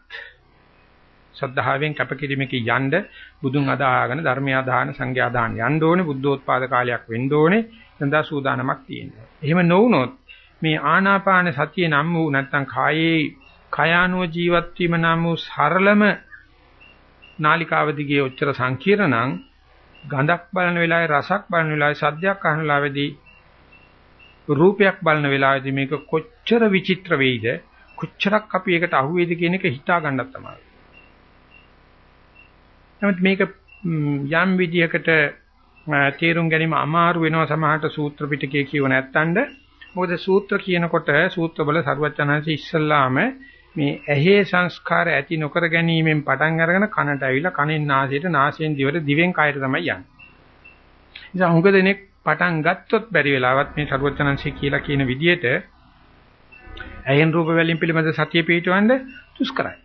සද්ධාවෙන් කැපකිරීමක යන්න බුදුන් අදාගෙන ධර්මය අදාන සංඝයා අදාන යන්න ඕනේ බුද්ධෝත්පාද කාලයක් වෙන්න ඕනේ සඳහා සූදානමක් තියෙනවා. එහෙම නොවුනොත් මේ ආනාපාන සතිය නම් වූ නැත්තම් කායේ කයානුව ජීවත් වීම නම් වූ සරලම නාලිකාව දිගේ ඔච්චර සංකීර්ණං ගඳක් බලන වෙලාවේ රසක් බලන වෙලාවේ සද්දයක් අහන වෙලාවේදී රූපයක් බලන වෙලාවේදී මේක කොච්චර විචිත්‍ර වෙයිද කොච්චරක් අපි ඒකට අහුවේද කියන එක හිතා ගන්නත් තමයි. නමුත් මේක යම් විදියකට තේරුම් ගැනීම අමාරු වෙනවා සමහරට සූත්‍ර පිටකයේ කියව නැත්තඳ මොකද සූත්‍ර කියනකොට සූත්‍ර බල සරුවචනanse ඉස්සල්ලාම මේ ඇහි සංස්කාර ඇති නොකර ගැනීමෙන් පටන් අරගෙන කනට ඇවිල්ලා කනෙන් නාසයට නාසයෙන් දිවට දිවෙන් කයට තමයි යන්නේ. ඉතින් හුඟ දෙනෙක් පටන් ගත්තොත් බැරි වෙලාවත් මේ සරුවචනanse කියලා කියන විදිහට ඇහෙන් රූප වලින් පිළිබඳ සතිය පිටවන්න දුෂ්කරයි.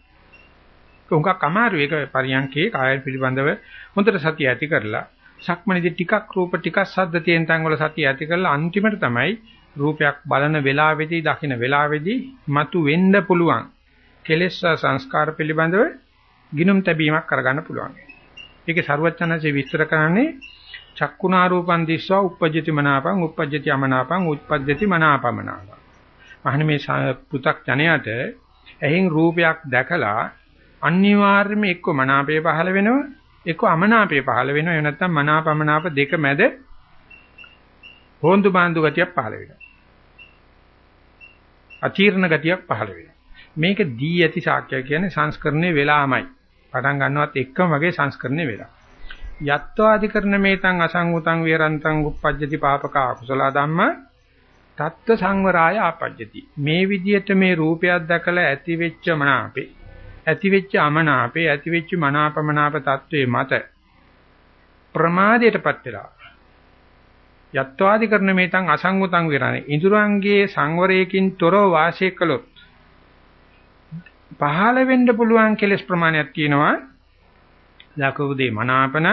උඟක් අමාරු ඒක පරියන්කේ කාය පිළිබඳව හොඳට සතිය ඇති කරලා සක්මණේදී ටිකක් රූප ටිකක් ශබ්ද තියෙන තැන් වල සතිය ඇති කරලා අන්තිමට තමයි රූපයක් බලන වෙලාවේදී දකින්න වෙලාවේදී මතු වෙන්න පුළුවන් කෙලෙස් සංස්කාර පිළිබඳව ගිනුම් තැබීමක් කරගන්න පුළුවන්. ඒකේ සරුවචනanse විස්තර කරන්නේ චක්කුණා රූපං දිස්වා uppajjati මනාපං uppajjati අමනාපං uppajjati මනාපමනාපං. මහණ මේ පු탁 ජනයට ඇහෙන් රූපයක් දැකලා අනිවාර්යයෙන්ම එක්ක මනාපය පහළ වෙනවා එක්ක අමනාපය පහළ වෙනවා. එහෙම නැත්නම් මනාපමනාප දෙක මැද හොඳු බාඳු ගතියක් පහළ වෙනවා. අචීර්ණ ගතියක් පහළ වෙනවා. මේක දී ඇති සාක්ෂය කියන්නේ සංස්කරණේ වෙලාමයි. පටන් ගන්නවත් එක්කම වගේ සංස්කරණේ වෙලා. යත්වාදිකරණ මේතං අසංගතං විරන්තං uppajjati පාපක අකුසල ධම්ම තත්ත්ව සංවරාය ආපජ්ජති. මේ විදිහට මේ රූපයක් දැකලා ඇති වෙච්ච මනාපේ ඇතිවෙච්ච අමනාපේ ඇතිවෙච්ච මනාපමනාප தત્ත්වයේ මත ප්‍රමාදයටපත් වෙලා යත්වාදි කරන මේතන් අසංගතං විරණේ. ඉඳුරංගේ සංවරයකින් තොරව වාසය කළොත් පහළ වෙන්න පුළුවන් කෙලස් ප්‍රමාණයක් තියෙනවා. දකවුදේ මනාපන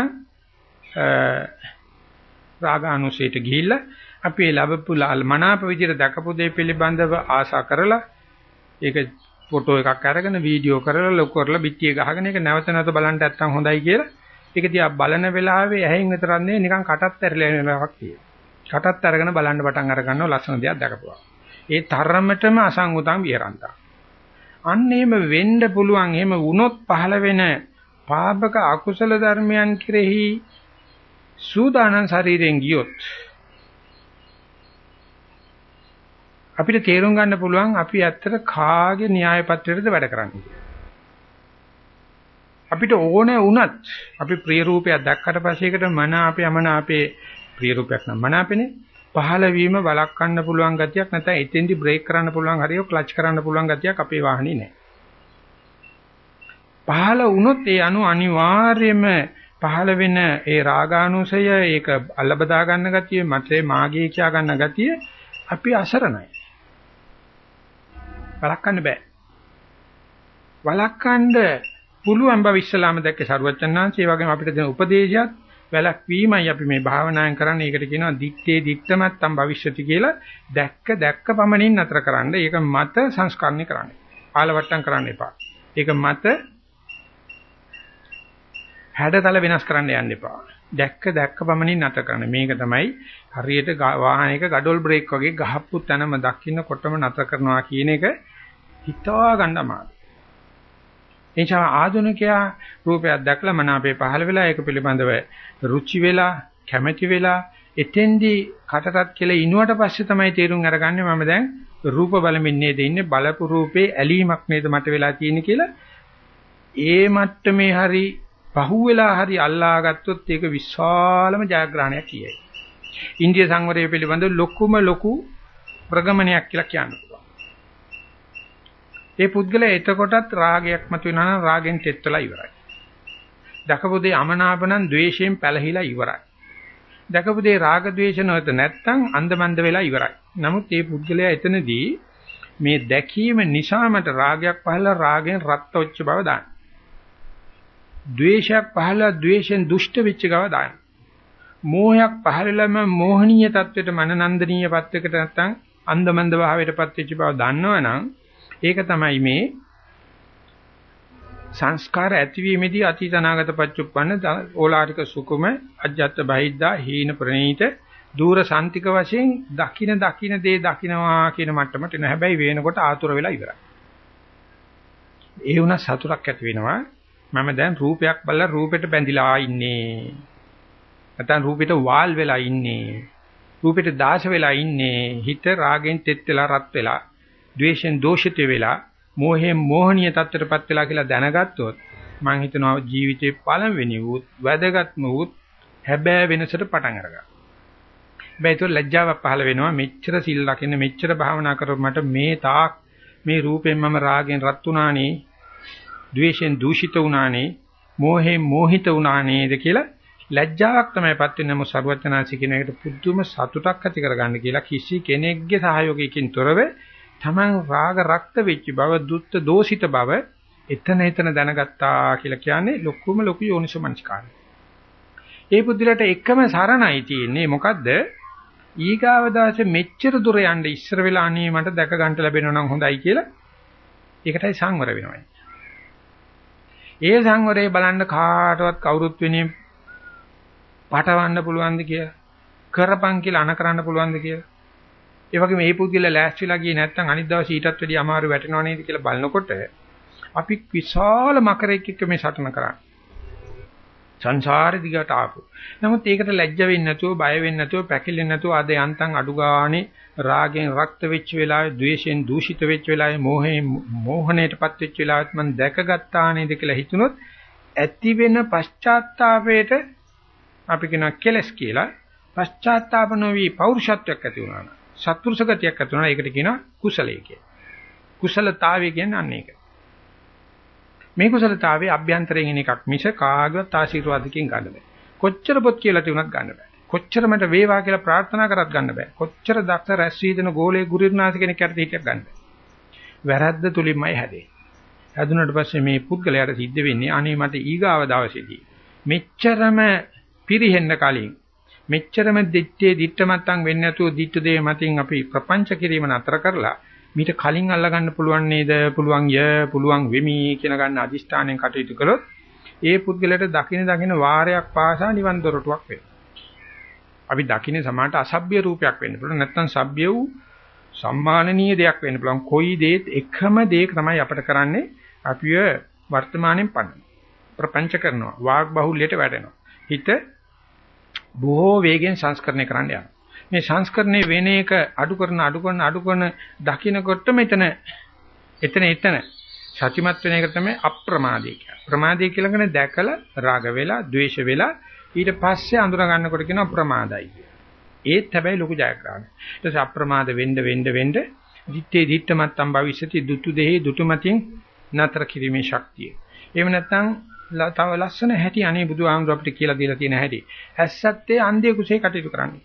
රාගානුසයට ගිහිල්ලා අපි ලැබපු මනාප විදිහට දකපු දේ පිළිබඳව ආශා කරලා ඒක ෆොටෝ එකක් අරගෙන වීඩියෝ කරලා ලොකු කරලා පිටිය ගහගෙන ඒක නැවත නැවත බලන්න නැත්තම් හොඳයි කියලා ඒක දිහා බලන වෙලාවේ ඇහෙන් විතරක් නෙවෙයි නිකන් කටත් ඇරලා යන වෙලාවක් තියෙනවා. කටත් අරගෙන බලන්න පටන් අර ගන්නවා ලස්සන දෙයක් දැකපුවා. ඒ තරමටම අසංගතම් විහරන්තා. අන්න එහෙම වෙන්න පුළුවන් එහෙම වුණොත් පහළ වෙන පාපක අකුසල ධර්මයන් කෙරෙහි සූදානම් ශරීරයෙන් ගියොත් අපිට තේරුම් ගන්න පුළුවන් අපි ඇත්තට කාගේ න්‍යාය පත්‍රයටද වැඩ කරන්නේ අපිට ඕනේ වුණත් අපි ප්‍රිය රූපයක් දැක්කට පස්සේ ඒකට මන අපේ යමන අපේ ප්‍රිය රූපයක් නම් මන අපේනේ පහළ වීම වළක්වන්න පුළුවන් ගතියක් නැත්නම් එතෙන්දි බ්‍රේක් කරන්න පුළුවන් හරිය ක්ලච් කරන්න පුළුවන් ගතියක් අපේ වාහනේ නැහැ. පහළ වුණොත් ඒ අනු අනිවාර්යයෙන්ම පහළ වෙන ඒ රාගානුසය ඒක අල්ලබදා ගන්න ගතිය මතේ මාගේ කියා ගන්න ගතිය අපි අසරණයි. වළක්වන්න බෑ. වළක්වන්න පුළුවන් බව ඉස්සලාම දැක්ක සරුවචනාංශය ඒ වගේම අපිට දෙන උපදේශයත් වැළක්වීමයි අපි මේ භාවනායෙන් කරන්නේ. ඒකට කියනවා දිත්තේ දිත්තමත්තම් භවිෂ්‍යති කියලා දැක්ක දැක්ක පමණින් නතර කරන්න. ඒක මත සංස්කරණය කරන්න. ආලවට්ටම් කරන්න එපා. ඒක මත හැඩතල වෙනස් කරන්න යන්න එපා. දැක්ක දැක්ක පමණින් නැත කරන්න. මේක තමයි හරියට වාහනයක ගඩොල් බ්‍රේක් වගේ ගහප්පු තැනම දකින්නකොටම නැත කරනවා කියන එක හිතා ගන්න අමාරුයි. එනිසා ආධුනිකයා රූපයක් දැකලා මන අපේ පහළ වෙලා ඒක පිළිබඳව රුචි වෙලා කැමැති වෙලා එතෙන්දී කටටත් කියලා ඉනුවට පස්සේ තමයි තේරුම් අරගන්නේ මම දැන් රූප බලමින් නේද ඉන්නේ බලපු රූපේ ඇලීමක් නේද මට වෙලා තියෙන්නේ කියලා ඒ මට්ටමේ හරි පහුවෙලා හරි අල්ලා ගත්තොත් ඒක විශාලම ජයග්‍රහණයක් කියයි. ඉන්දිය සංවරය පිළිබඳ ලොකුම ලොකු ප්‍රගමනයක් කියලා කියන්න පුළුවන්. ඒ පුද්ගලයා එතකොටත් රාගයක් මතුවෙනවා නම් රාගෙන් තෙත් වෙලා ඉවරයි. දකපු දේ අමනාපනම් ද්වේෂයෙන් පැලහිලා ඉවරයි. දකපු දේ රාග ද්වේෂ නොවත නැත්නම් අන්දමන්ද වෙලා ඉවරයි. නමුත් මේ පුද්ගලයා එතනදී මේ දැකීම නිසාමට රාගයක් පහළලා රාගෙන් රත් වෙච්ච බව දාන. ද්වේෂයක් පහළලා ද්වේෂෙන් දුෂ්ට වෙච්ච බව දාන. මෝහයක් පහළලම මෝහනීය தത്വෙට මනනන්දනීය පත්වයකට නැත්නම් අන්දමන්ද භාවයටපත් වෙච්ච බව දන්නවනම් ඒක තමයි මේ සංස්කාර ඇතිවීමේදී අතීත අනාගත පච්චුප්පන්න ඕලාරික සුකුම අජ්ජත් බහිද්දා හීන ප්‍රණීත දූර සාන්තික වශයෙන් දකින දකින දේ දකින්නවා කියන මට්ටමට එන හැබැයි වේනකොට ආතුර වෙලා ඉවරයි. ඒ වුණා සතුටක් ඇති වෙනවා. මම දැන් රූපයක් බලලා රූපෙට බැඳිලා ඉන්නේ. නැත්නම් රූපෙට වාල් වෙලා ඉන්නේ. රූපෙට දාශ වෙලා ඉන්නේ. හිත රාගෙන් තෙත් වෙලා රත් වෙලා, ද්වේෂෙන් දෝෂිත වෙලා, මෝහයෙන් මෝහනීය තත්ත්වයටපත් වෙලා කියලා දැනගත්තොත් මම හිතනවා ජීවිතේ පළවෙනි වූ වැදගත්ම වූ හැබෑ වෙනසට පටන් අරගන්න. හැබැයි ඒක ලැජ්ජාවක් පහළ වෙනවා මෙච්චර සිල් ලකින්න මෙච්චර භාවනා කරොත් මට මේ තාක් මේ රූපෙන් මම රාගෙන් රත් උනානේ ද්වේෂෙන් දූෂිත උනානේ මෝහයෙන් මෝහිත උනානේද කියලා ලැජ්ජාවක් තමයිපත් වෙන්නේ මො සරුවචනාසි කියන එකට පුදුම සතුටක් ඇති කරගන්න කියලා කිසි කෙනෙක්ගේ සහයෝගයකින් තොරව තමන් රාග රක්ත වෙච්ච බව දුත්ත දෝෂිත බව එතන එතන දැනගත්තා කියලා කියන්නේ ලොකුම ලොකු යෝනිසමංස්කාරය. ඒ බුද්ධිලට එකම සරණයි තියෙන්නේ මොකද්ද? ඊගාව දාසේ මෙච්චර දුර යන්න ඉස්සර වෙලා අනේ මට දැක ගන්න ලැබෙනවා නම් හොඳයි කියලා ඒකටයි සංවර වෙනවා. ඒ සංවරේ බලන්න කාටවත් කවුරුත් වෙන්නේ පටවන්න පුළුවන්ද කියලා කරපන් කියලා අන කරන්න පුළුවන්ද කියලා ඒ වගේම මේ පුද්ගලයා ලෑස්තිලා ගියේ නැත්නම් අනිත් දවසේ ඊටත් වැඩිය අමාරු වැටෙනව නේද කියලා බලනකොට අපි විශාල මකරෙක් එක්ක මේ සටන කරන්නේ සංසාරේ දිගට ආපු. නමුත් ඒකට ලැජ්ජ වෙන්නේ නැතුව, බය වෙන්නේ නැතුව, පැකිලෙන්නේ නැතුව අද යන්තම් අඩු ගානේ රාගෙන් රක්ත වෙච්ච වෙලාවේ, ද්වේෂෙන් දූෂිත වෙච්ච වෙලාවේ, මෝහයෙන් මෝහණයටපත් වෙච්ච වෙලාවෙත් මම දැකගත්තා නේද කියලා හිතුනොත් ඇති වෙන පශ්චාත්තාපයට අපි කියනවා කෙලස් කියලා. පශ්චාත්තාප නොවි පෞරුෂත්වයක් ඇති වුණා. සත්පුරුෂ ගතියක් ඇති වුණා. ඒකට කියනවා කුසලයේ කියලා. කුසලතාවය කියන්නේ අන්න ඒක. මේ කුසලතාවයේ අභ්‍යන්තරයෙන් එන එකක් මිස කාගවත් ආශිර්වාදකින් ගන්න බෑ. කොච්චර පොත් කියලා තියුණත් ගන්න බෑ. කොච්චර මට වේවා කියලා ප්‍රාර්ථනා කරත් ගන්න බෑ. කොච්චර දක්ෂ රැස් වීදෙන ගෝලයේ ගුරුනාථ කෙනෙක් යට හිටියක් ගන්න බෑ. වැරද්ද තුලින්මයි හැදෙන්නේ. හැදුනට පස්සේ මේ පුද්ගලයාට සිද්ධ වෙන්නේ අනේ මට ඊගාව දවසේදී මෙච්චරම පිරිහෙන්න කලින් මෙච්චරම දිත්තේ දිත්තමත්තන් වෙන්නේ නැතුව දිත්ත දේ මතින් අපි ප්‍රපංච කිරීම නතර කරලා මීට කලින් අල්ලගන්න පුළුවන් නේද පුළුවන් ය පුළුවන් වෙමි කියන ගන්න අදිෂ්ඨානයෙන් කටයුතු කළොත් ඒ පුද්ගලයාට දකින දකින වාරයක් පාසා නිවන් දොරටුවක් වෙනවා. අපි දකින්නේ සමානට අසභ්‍ය රූපයක් වෙන්න පුළුවන් නැත්නම් සભ્ય වූ සම්මානනීය දෙයක් වෙන්න පුළුවන්. කොයි දෙයත් එකම දෙයක තමයි අපිට කරන්නේ අපිව වර්තමානයෙන් පන්න. ප්‍රපංච කරනවා. වාග් බහුල්‍යයට වැටෙනවා. හිත බොහෝ වේගෙන් සංස්කරණය කරන්න යනවා. මේ සංස්කරණය වෙන එක අඩු කරන අඩු කරන අඩු කරන දකින්නකොට මෙතන එතන එතන සත්‍යමත් වෙන එක තමයි අප්‍රමාදී කියන්නේ. ප්‍රමාදී කියලා කියන්නේ දැකලා රාග වෙලා, ద్వේෂ වෙලා ඊට පස්සේ අඳුර ගන්නකොට කියනවා ප්‍රමාදයි කියලා. ඒත් හැබැයි ලොකු ජයග්‍රහණයක්. ඊට පස්සේ අප්‍රමාද වෙන්න වෙන්න වෙන්න දිත්තේ දිත්තමත්තම් භවිෂති දුතු දෙහි දුතුමතින් නතර කිරීමේ ශක්තිය. එහෙම නැත්නම් තව ලස්සන හැටි අනේ බුදුහාමුදුර අපිට කියලා දීලා තියෙන හැටි. ඇස්සත්තේ අන්ධය කුසේ කටයුතු කරන්නේ.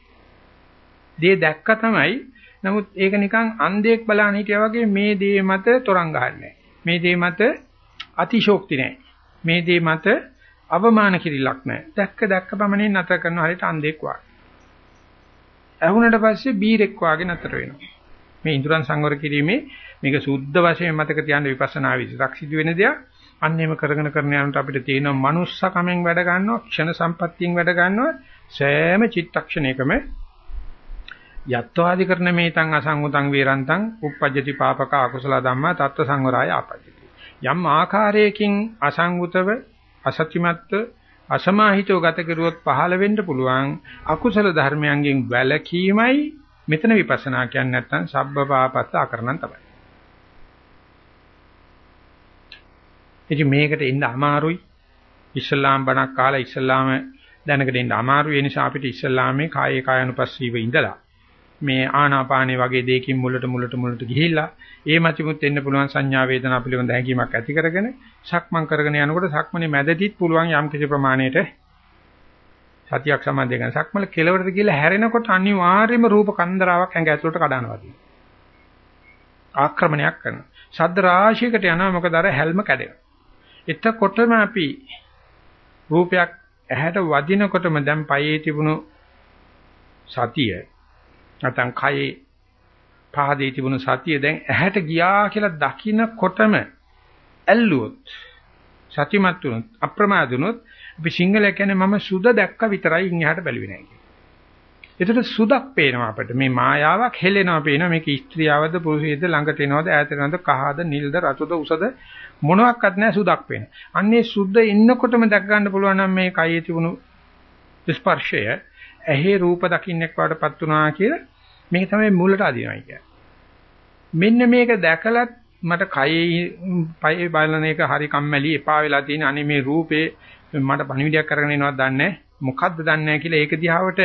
දේ දැක්ක තමයි. නමුත් ඒක නිකන් අන්ධයෙක් බලන හිටියා වගේ මේ දේ මත තරංග ගන්නෑ. මේ දේ මත අතිශෝක්ති නැහැ. මේ දේ මත අවමාන කිරිලක් නැහැ. දැක්ක දැක්ක පමණින් නතර කරන හරියට අන්ධෙක් වගේ. ඇහුනට පස්සේ බීරෙක් වගේ නතර වෙනවා. මේ ඉන්ද්‍රයන් සංවර කිරීමේ මේක සුද්ධ වශයෙන් මතක තියාගන්න විපස්සනා විදිහට සිදු වෙන දෙයක්. අන්න එහෙම කරගෙන කරන යනකොට අපිට තියෙන මනුස්සකමෙන් වැඩ ගන්නවා, ක්ෂණ සම්පත්තියෙන් වැඩ ගන්නවා, සෑම චිත්තක්ෂණයකම යත්වාදි කරන මේතං අසංගතං වේරන්තං uppajjati papaka akusala dhamma tatta සංවරාය ආපජ්ජති යම් ආකාරයකින් අසංගතව අසත්‍යමත්ව අසමාහිතව ගත කරුවොත් පහළ වෙන්න පුළුවන් අකුසල ධර්මයන්ගෙන් වැළකීමයි මෙතන විපස්සනා කියන්නේ නැත්නම් සබ්බ පාපස්ස අකරණම් තමයි. ඉතින් මේකට එන්න අමාරුයි. ඉස්ලාම් බණක් කාලා ඉස්ලාම දැනගෙන ඉන්න අමාරුයි. ඒ නිසා අපිට ඉස්ලාමේ කායේ කායනුපස්සීව ඉඳලා මේ ආනාපානේ වගේ දෙයකින් මුලට මුලට මුලට ගිහිල්ලා ඒ මතිමුත් එන්න පුළුවන් සංඥා වේදනා පිළිබඳ හැඟීමක් ඇති කරගෙන සක්මන් කරගෙන යනකොට සක්මනේ මැදදීත් පුළුවන් යම් කිසි ප්‍රමාණයකට සතියක් සම්බන්ධ කරගෙන සක්මල කෙලවරට ගිහිල්ලා හැරෙනකොට අනිවාර්යයෙන්ම රූප කන්දරාවක් ඇඟ ඇතුළට කඩනවා ආක්‍රමණයක් කරනවා. ශබ්ද රාශියකට යනවා මොකද අර හැල්ම කැඩෙනවා. එතකොටම අපි රූපයක් ඇහැට වදිනකොටම දැන් පයේ තිබුණු සතිය නැත්නම් කයේ පහදේ තිබුණු සතිය දැන් ඇහැට ගියා කියලා දකින්නකොටම ඇල්ලුවොත් සතිමත් වුණොත් අප්‍රමාද වුණොත් අපි සිංහල කියන්නේ මම සුද දැක්ක විතරයි ඉන් එහාට බැලුවේ නැහැ කියන්නේ. ඒතර සුදක් පේනවා අපිට. මේ මායාවක් හෙලෙනවා පේනවා. මේක ස්ත්‍රියවද පුරුෂයද ළඟට එනවද ඈතට යනවද කහද නිල්ද රතුද උසද මොනවත් නැහැ සුදක් පේනවා. අන්නේ සුද්ධ ඉන්නකොටම දැක් ගන්න පුළුවන් නම් මේ කයේ තිබුණු ස්පර්ශය ඇහි රූප දකින්නෙක් වඩපත් වුණා කියලා මේක තමයි මුලට අදිනවා කියන්නේ. මෙන්න මේක දැකලත් මට කයේ පයේ බලන එක හරි කම්මැලි එපා වෙලා තියෙන අනේ මේ රූපේ මට පණිවිඩයක් කරගෙන එනවද දන්නේ මොකද්ද දන්නේ කියලා ඒක දිහාවට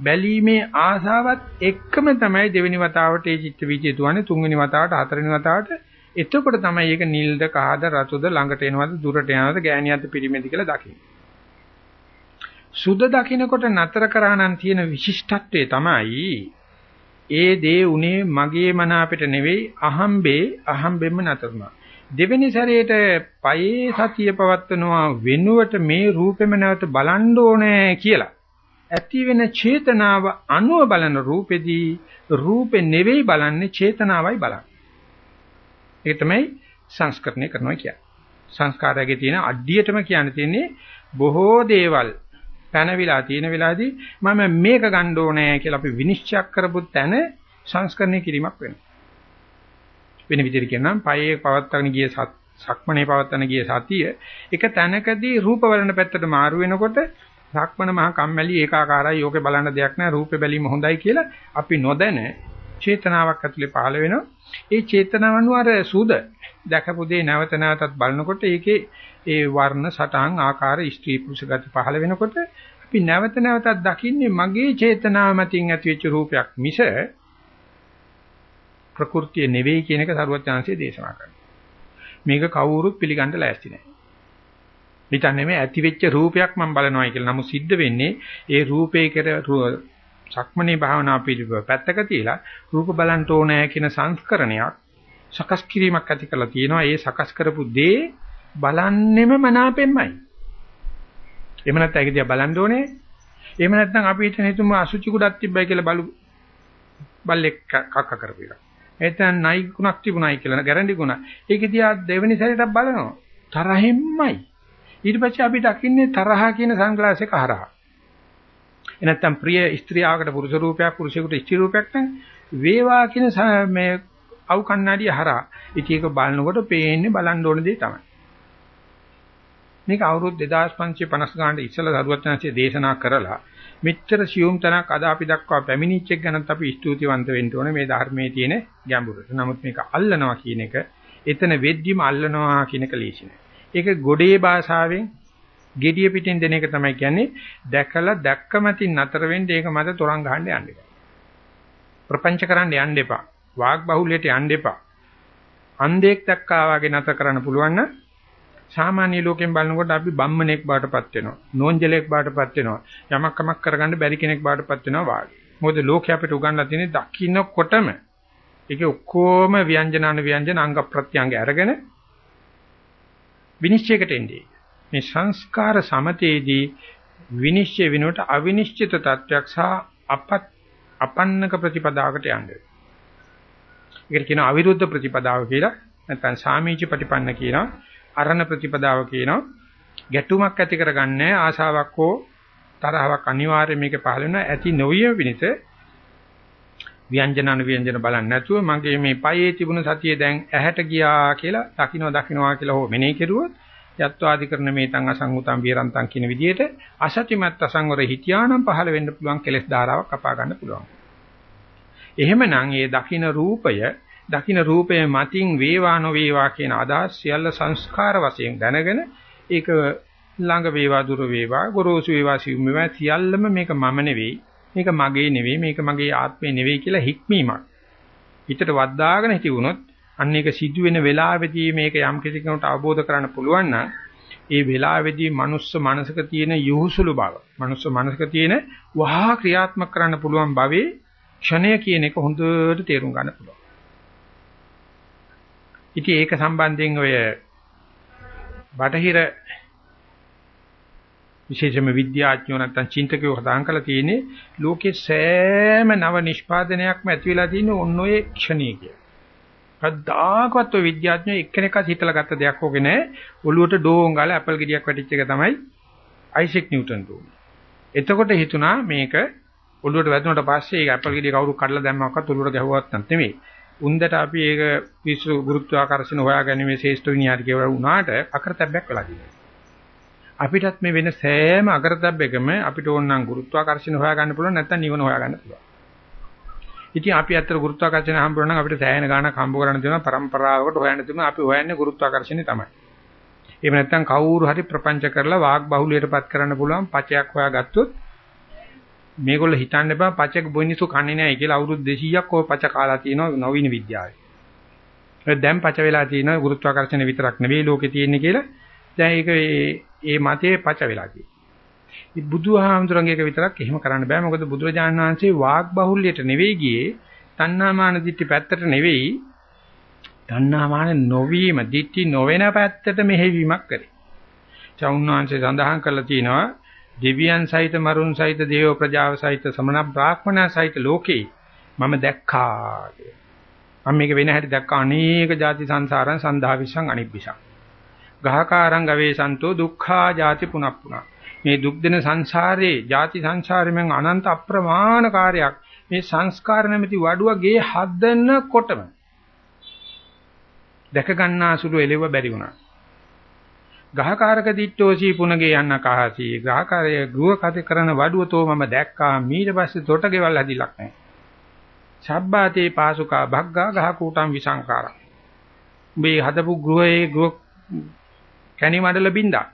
බැලීමේ ආසාවත් එක්කම තමයි දෙවෙනි වතාවට ඒ චිත්ත වීජය දුවන්නේ තුන්වෙනි වතාවට හතරවෙනි වතාවට එතකොට තමයි ඒක නිල්ද කහද රතුද ළඟට එනවද දුරට යනවද ගෑණියක්ද පිරිමේද කියලා දකින්නේ. සුද දකින්නකොට නතර කරා නම් තියෙන විශිෂ්ටත්වය තමයි ඒ දේ උනේ මගේ මන අපිට නෙවෙයි අහම්බේ අහම්බෙම නතරුණා. දෙවෙනි සැරේට පයේ සතිය පවත්වනවා වෙනුවට මේ රූපෙම නැවත බලන්න ඕනේ කියලා. ඇති වෙන චේතනාව අනුව බලන රූපෙදී රූපේ නෙවෙයි බලන්නේ චේතනාවයි බලන්නේ. ඒක තමයි සංස්කරණය කරනවා කියන්නේ. සංස්කාරයේ තියෙන අඩියටම කියන්න තියෙන්නේ බොහෝ දේවල් පැනවිලා තියෙන වෙලාවේදී මම මේක ගන්න ඕනේ කියලා අපි විනිශ්චය කරපු තැන සංස්කරණය කිරීමක් වෙනවා. වෙන විදිහට කියනනම් පයේ පවත්තගෙන ගිය සක්මණේ පවත්තන ගිය සතිය එක තැනකදී රූප වර්ණ පැත්තට මාරු වෙනකොට සක්මණ මහා කම්මැලි ඒකාකාරයි යෝගේ බලන්න දෙයක් නැහැ රූපේ බැලීම හොඳයි කියලා අපි නොදැන චේතනාවක් ඇතුලේ පහළ වෙනවා. ඒ චේතනාව අනුව අර සුද දැකපු දේ නැවත නැවතත් බලනකොට ඒකේ ඒ වර්ණ සටහන් ආකාර ස්ත්‍රී පුරුෂ ගති පහළ වෙනකොට අපි නැවත නැවතත් දකින්නේ මගේ චේතනාව මතින් ඇතිවෙච්ච රූපයක් මිස ප්‍රകൃතිය නෙවෙයි කියන එක සරුවත් chance දේශනා කරනවා. මේක කවුරුත් පිළිගන්න ලෑස්ති නැහැ. හිතන්නේ මේ ඇතිවෙච්ච රූපයක් මම බලනවායි කියලා. නමුත් සිද්ධ වෙන්නේ ඒ රූපේ කෙර සක්මණේ භාවනා පිළිබඳ පැත්තක තියලා රූප බලන්න ඕනෑ කියන සංස්කරණයක් සකස් කිරීමක් ඇති කරලා තියෙනවා. ඒ සකස් කරපු දේ බලන්නෙම මනාපෙන්මයි. එහෙම නැත්නම් ඒක දිහා බලන්න ඕනේ. එහෙම නැත්නම් අපි හිතන හිතමු අසුචි කුඩක් තිබ්බයි කියලා බලු බල්ලෙක් කක්ක කරපු එක. එතන නයි ගුණක් තිබුණයි කියලා ගැරන්ටි ගුණ. ඒක දිහා දෙවෙනි සැරේටත් බලනවා. තරහින්මයි. ඊට පස්සේ අපි දකින්නේ තරහා කියන සංග්ලාස් එක හරහා. එනත්තම් ප්‍රිය ස්ත්‍රියකට පුරුෂ රූපයක් පුරුෂයෙකුට ස්ත්‍රී රූපයක් නම් වේවා කියන මේ අවු කණ්ණාඩිය හරහා ඉතින් ඒක බලනකොට පේන්නේ බලන්න ඕන දේ තමයි. මේක අවුරුදු 2550 ගානට ඉස්සෙල්ලා දරුවචනන්සේ දේශනා කරලා මෙච්චර සියුම් තනක් අද අපි දක්වා පැමිණිච්ච එක ගැනත් අපි ස්තුතිවන්ත වෙන්න ඕනේ මේ ධර්මයේ තියෙන ගැඹුරට. නමුත් මේක අල්ලනවා කියන එක එතන වෙද්දිම අල්ලනවා කියන එක ලේසි නෑ. ඒක ගොඩේ භාෂාවෙන් gediya පිටින් දෙන එක තමයි කියන්නේ දැකලා දැක්කමතින් නතර වෙන්න ඒක මත තරංග ගහන්න යන්න එපා. ප්‍රපංච කරන්න යන්න එපා. වාග් බහුල්‍යයට යන්න එපා. අන්ධෙක් දැක්කා වගේ නතර කරන්න පුළුවන් නම් සාමාන්‍ය ලෝකෙන් බලනකොට අපි බම්මණෙක් බාටපත් වෙනවා. නෝන්ජලෙක් බාටපත් වෙනවා. යමක් කමක් කරගන්න බැරි කෙනෙක් බාටපත් වෙනවා වාගේ. මොකද ලෝකයේ අපිට උගන්ලා තියෙන්නේ දකින්නකොටම ඒකේ ඔක්කොම ව්‍යංජනාන ව්‍යංජන අංග ප්‍රත්‍යංග අරගෙන විනිශ්චයකට එන්නේ. මේ සංස්කාර සමතේදී විනිශ්චය වෙනුවට අවිනිශ්චිත තත්වයක් සහ අපත් අපන්නක ප්‍රතිපදාවකට යන්නේ. ඒකට කියනවා අවිරුද්ධ ප්‍රතිපදාව කියලා. නැත්නම් සාමීච ප්‍රතිපන්න කියනවා. අරණ ප්‍රතිපදාව කියනවා. ගැටුමක් ඇති කරගන්නේ ආශාවක් හෝ තරහවක් අනිවාර්යයෙන් මේක පහළ වෙනවා. ඇති නොවිය විනිත ව්‍යංජන අනුව්‍යංජන බලන්නේ නැතුව මගේ මේ පයේ තිබුණ සතිය දැන් ඇහැට ගියා කියලා දකින්න දකින්නවා කියලා හෝ මෙනෙහි කෙරුවොත් යත්වාදි කරන මේ තං අසංගුතං විරන්තං කියන විදිහට අසතිමත් අසංවර හිතියානම් පහළ වෙන්න පුළුවන් කෙලෙස් ධාරාවක් කපා ගන්න පුළුවන්. එහෙමනම් ඒ දකින්න රූපය දකින්න රූපය මතින් වේවා නොවේවා කියන අදහස් සියල්ල සංස්කාර වශයෙන් දැනගෙන ඒක ළඟ වේවා දුර වේවා ගොරෝසු වේවා සිවුම් වේවා සියල්ලම මේක මම නෙවෙයි මේක මගේ නෙවෙයි මේක මගේ ආත්මේ නෙවෙයි කියලා හික්මීමක්. හිතට වද්දාගෙන හිටි වුණොත් අන්න ඒක සිදුවෙන වෙලාවෙදී මේක යම් කිසි කෙනෙකුට අවබෝධ කරගන්න පුළුවන් නම් ඒ වෙලාවේදී මනුස්ස මනසක තියෙන යහුසුළු බව, මනුස්ස මනසක තියෙන වහා ක්‍රියාත්මක කරන්න පුළුවන් භවයේ ක්ෂණය කියන එක හොඳට තේරුම් ගන්න පුළුවන්. ඉතින් ඒක සම්බන්ධයෙන් ඔය බටහිර විශේෂම විද්‍යාඥයෝ නැත්නම් චින්තකයෝ හදාන් කරලා තියෙන්නේ ලෝකේ සෑම නව නිෂ්පාදනයක්ම ඇති වෙලා තියෙන්නේ ඔන්න ඔය ක්ෂණිය කිය. කද්දාකවත් ඔය විද්‍යාඥයෝ එක්කෙනෙක්වත් හිතලා ගත්ත දෙයක් ඕකේ නෑ. ඔළුවට ඩෝන් ගාලා ඇපල් ගෙඩියක් වැටිච්ච එක තමයි අයිසෙක් නිව්ටන් දුන්නේ. එතකොට හිතුණා මේක ඔළුවට වැදුනට පස්සේ ඒක ඇපල් ගෙඩිය කවුරු කඩලා දැම්මවක්වත් ඔළුවට ගැහුවත් නෙමෙයි. උන්දට අපි ඒක විශ්ව ගුරුත්වාකර්ෂණ හොයාගැනීමේ ශේෂ්ඨ විඤ්ඤාණ කියලා වුණාට අකරතැබ්බයක් වෙලා තියෙනවා. අපිටත් මේ වෙන සෑම අගරතබ්බෙකම අපිට ඕන නම් ගුරුත්වාකර්ෂණ හොයාගන්න පුළුවන් නැත්නම් නිවන හොයාගන්න පුළුවන්. ඉතින් අපි අතර ගුරුත්වාකර්ෂණ හම්බුනනම් අපිට සෑහෙන ගාණක් හම්බ කරන්න තියෙනවා પરම්පරාවකට හොයන්න තියෙනවා අපි හොයන්නේ ගුරුත්වාකර්ෂණය තමයි. එහෙම නැත්නම් කවුරු හරි ප්‍රපංච කරලා වාග් බහුලියටපත් කරන්න පුළුවන් පචයක් හොයාගත්තොත් මේගොල්ලෝ හිතන්න එපා පචක බොනිසු කන්නේ නැහැ කියලා අවුරුදු 200ක් ඔය පච කාලා තියෙනවා නවීන විද්‍යාවේ. දැන් පච වෙලා තියෙනවා ගුරුත්වාකර්ෂණ විතරක් නෙවෙයි ලෝකේ තියෙන්නේ කියලා දැන් ඒක ඒ මතයේ පච වෙලා තියෙන්නේ. බුදුහාමුදුරන්ගේ එක විතරක් එහෙම කරන්න බෑ. මොකද බුදුරජාණන් වහන්සේ වාග් බහුල්‍යයට නෙවෙයි ගියේ. තණ්හාමාන දිට්ඨි පැත්තට නෙවෙයි. තණ්හාමාන නොවීම දිට්ඨි නොවන පැත්තට මෙහෙවීමක් කරේ. චෞන්වංශය සඳහන් කරලා තියෙනවා දෙවියන් සහිත මරුන් සහිත දේව ප්‍රජාව සහිත සමන බ්‍රාහ්මණ සහිත ලෝකේ මම දැක්කා මම මේක වෙන හැටි දැක්කා අනේක ಜಾති සංසාරං සන්දාවිසං අනිබ්බිසං ගහකාරං ගවේසන්තෝ දුක්ඛා ජාති පුනප්පුනා. මේ දුක් දෙන සංසාරේ ಜಾති සංසාරෙන් අනන්ත අප්‍රමාණ කාර්යයක් මේ සංස්කාර නැමැති වඩුව ගේ හදනකොටම දැක ගන්නාසුළු එළෙව බැරි වුණා. ගහකාරක දිට්ඨෝසී පුනගේ යන්න කහසී ගහකාරය ගෘහ කත කරන වඩුව තෝ මම දැක්කා ඊට පස්සේ තොට ගෙවල් හැදිලක් නැහැ. සබ්බාතේ පාසුකා භග්ගා ගහ කූටම් විසංකාරං. මේ හදපු ගෘහයේ ගෘහ කැණි මඩල බින්දා.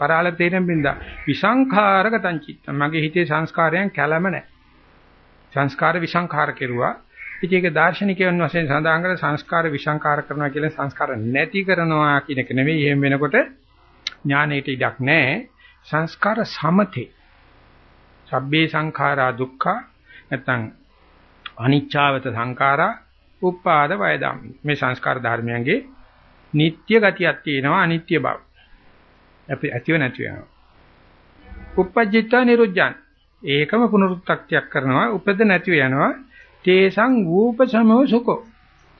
පරාල තේරෙන් බින්දා. විසංඛාරගතං චිත්ත. මගේ හිතේ සංස්කාරයන් කැළම නැහැ. සංස්කාර විසංඛාර කෙරුවා. ඉතින් ඒක දාර්ශනිකයන් වශයෙන් සඳහන් කරලා සංස්කාර විසංඛාර කරනවා කියලා සංස්කාර නැති කරනවා කියන එක නෙවෙයි. එහෙම වෙනකොට ඥානෙට ඉඩක් නැහැ. සංස්කාර සමතේ. සබ්බේ සංඛාරා දුක්ඛ නැත්නම් අනිච්චාවත සංඛාරා උපාද වයදම් මේ සංස්කාර ධර්මයන්ගේ නিত্য ගතියක් තියෙනවා අනිත්‍ය බව. අපි ඇතිව නැති වෙනවා. uppajjitta niruddhan. ඒකම පුනරුත්ක්තියක් කරනවා උපද නැතිව යනවා. තේසං වූප සමෝ සුකෝ.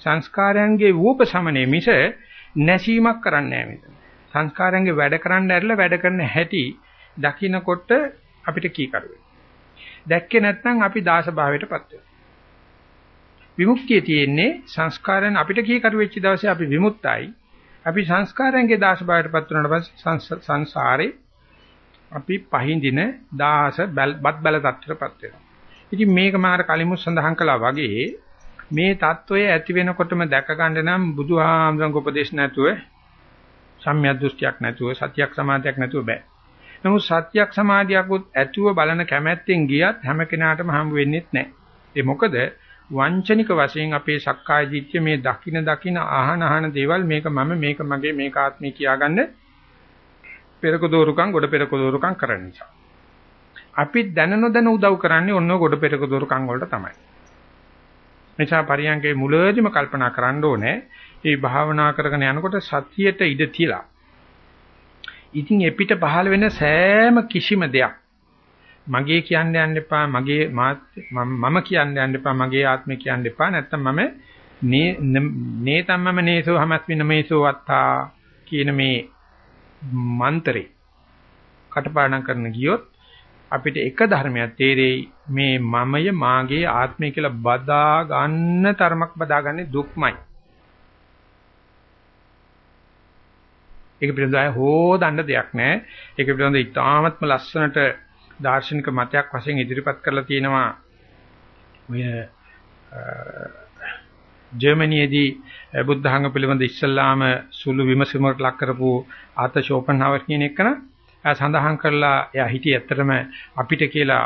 සංස්කාරයන්ගේ වූප සමනේ මිස නැසීමක් කරන්නේ නැහැ මෙතන. සංස්කාරයන්ගේ වැඩ කරන්න ඇරලා වැඩ කරන හැටි දකින්නකොට අපිට කීකරු දැක්කේ නැත්නම් අපි දාස භාවයටපත් විමුක්තිය තියෙන්නේ සංස්කාරයන් අපිට කීකරු වෙච්ච දවසේ අපි විමුක්තයි. අපි සංස්කාරයන්ගේ දාස භාවයටපත් වුණාට පස්සේ සංසාරේ අපි පහින්දින දාස බත් බල තත්ත්වයටපත් වෙනවා. ඉතින් මේක මාර කලිමු සඳහන් කළා වගේ මේ தত্ত্বය ඇති වෙනකොටම දැක ගන්න නම් බුදුහාමරංග උපදේශ නැතුව සම්‍යක් දෘෂ්ටියක් නැතුව සත්‍යක් සමාධියක් නැතුව බෑ. නමුත් සත්‍යක් සමාධියකුත් ඇතුව බලන කැමැත්තෙන් ගියත් හැම කෙනාටම හම්බ වෙන්නේ නැහැ. ඒ මොකද වංචනික වශයෙන් අපේ සක්කාය දිට්ඨිය මේ දකින දකින අහන අහන දේවල් මේක මම මේක මගේ මේක ආත්මය කියාගන්න පෙරක දෝරුකම් ගොඩ පෙරක දෝරුකම් කරන නිසා. අපි දැන නොදැන උදව් කරන්නේ ඔන්න ගොඩ පෙරක දෝරුකම් වලට තමයි. නිසා පරියන්කේ මුලදීම කල්පනා කරන්න ඕනේ. මේ භාවනා කරගෙන යනකොට සතියට ඉඩ තියලා. ඉතින් එපිට පහළ වෙන සෑම කිසිම දෙයක්. මගේ කියන්න යන්න එපා මගේ මම කියන්න යන්න එපා මගේ ආත්මය කියන්න එපා. නැත්තම් මම නේ නේතම්මම නේසෝ හමස්මින මේසෝ වත්තා කියන මේ මන්ත්‍රේ කටපාඩම් කරන ගියොත් අපිට එක ධර්මයක් තේරෙයි මේ මමය මාගේ ආත්මය කියලා බදා ගන්න තරමක් බදාගන්නේ දුක්මයි. ඒක පිළිබඳව හොදන්න දෙයක් නැහැ. ඒක පිළිබඳව ඉතාමත්ම ලස්සනට දාර්ශනික මතයක් වශයෙන් ඉදිරිපත් කරලා තියෙනවා ඔය ජර්මනියේදී බුද්ධ ධර්ම පිළිබඳ ඉස්සල්ලාම සුළු විමසීමකට ලක් කරපු ආත ෂෝපන්හවර් කියන එකන සඳහන් කරලා එයා හිටියේ ඇත්තටම අපිට කියලා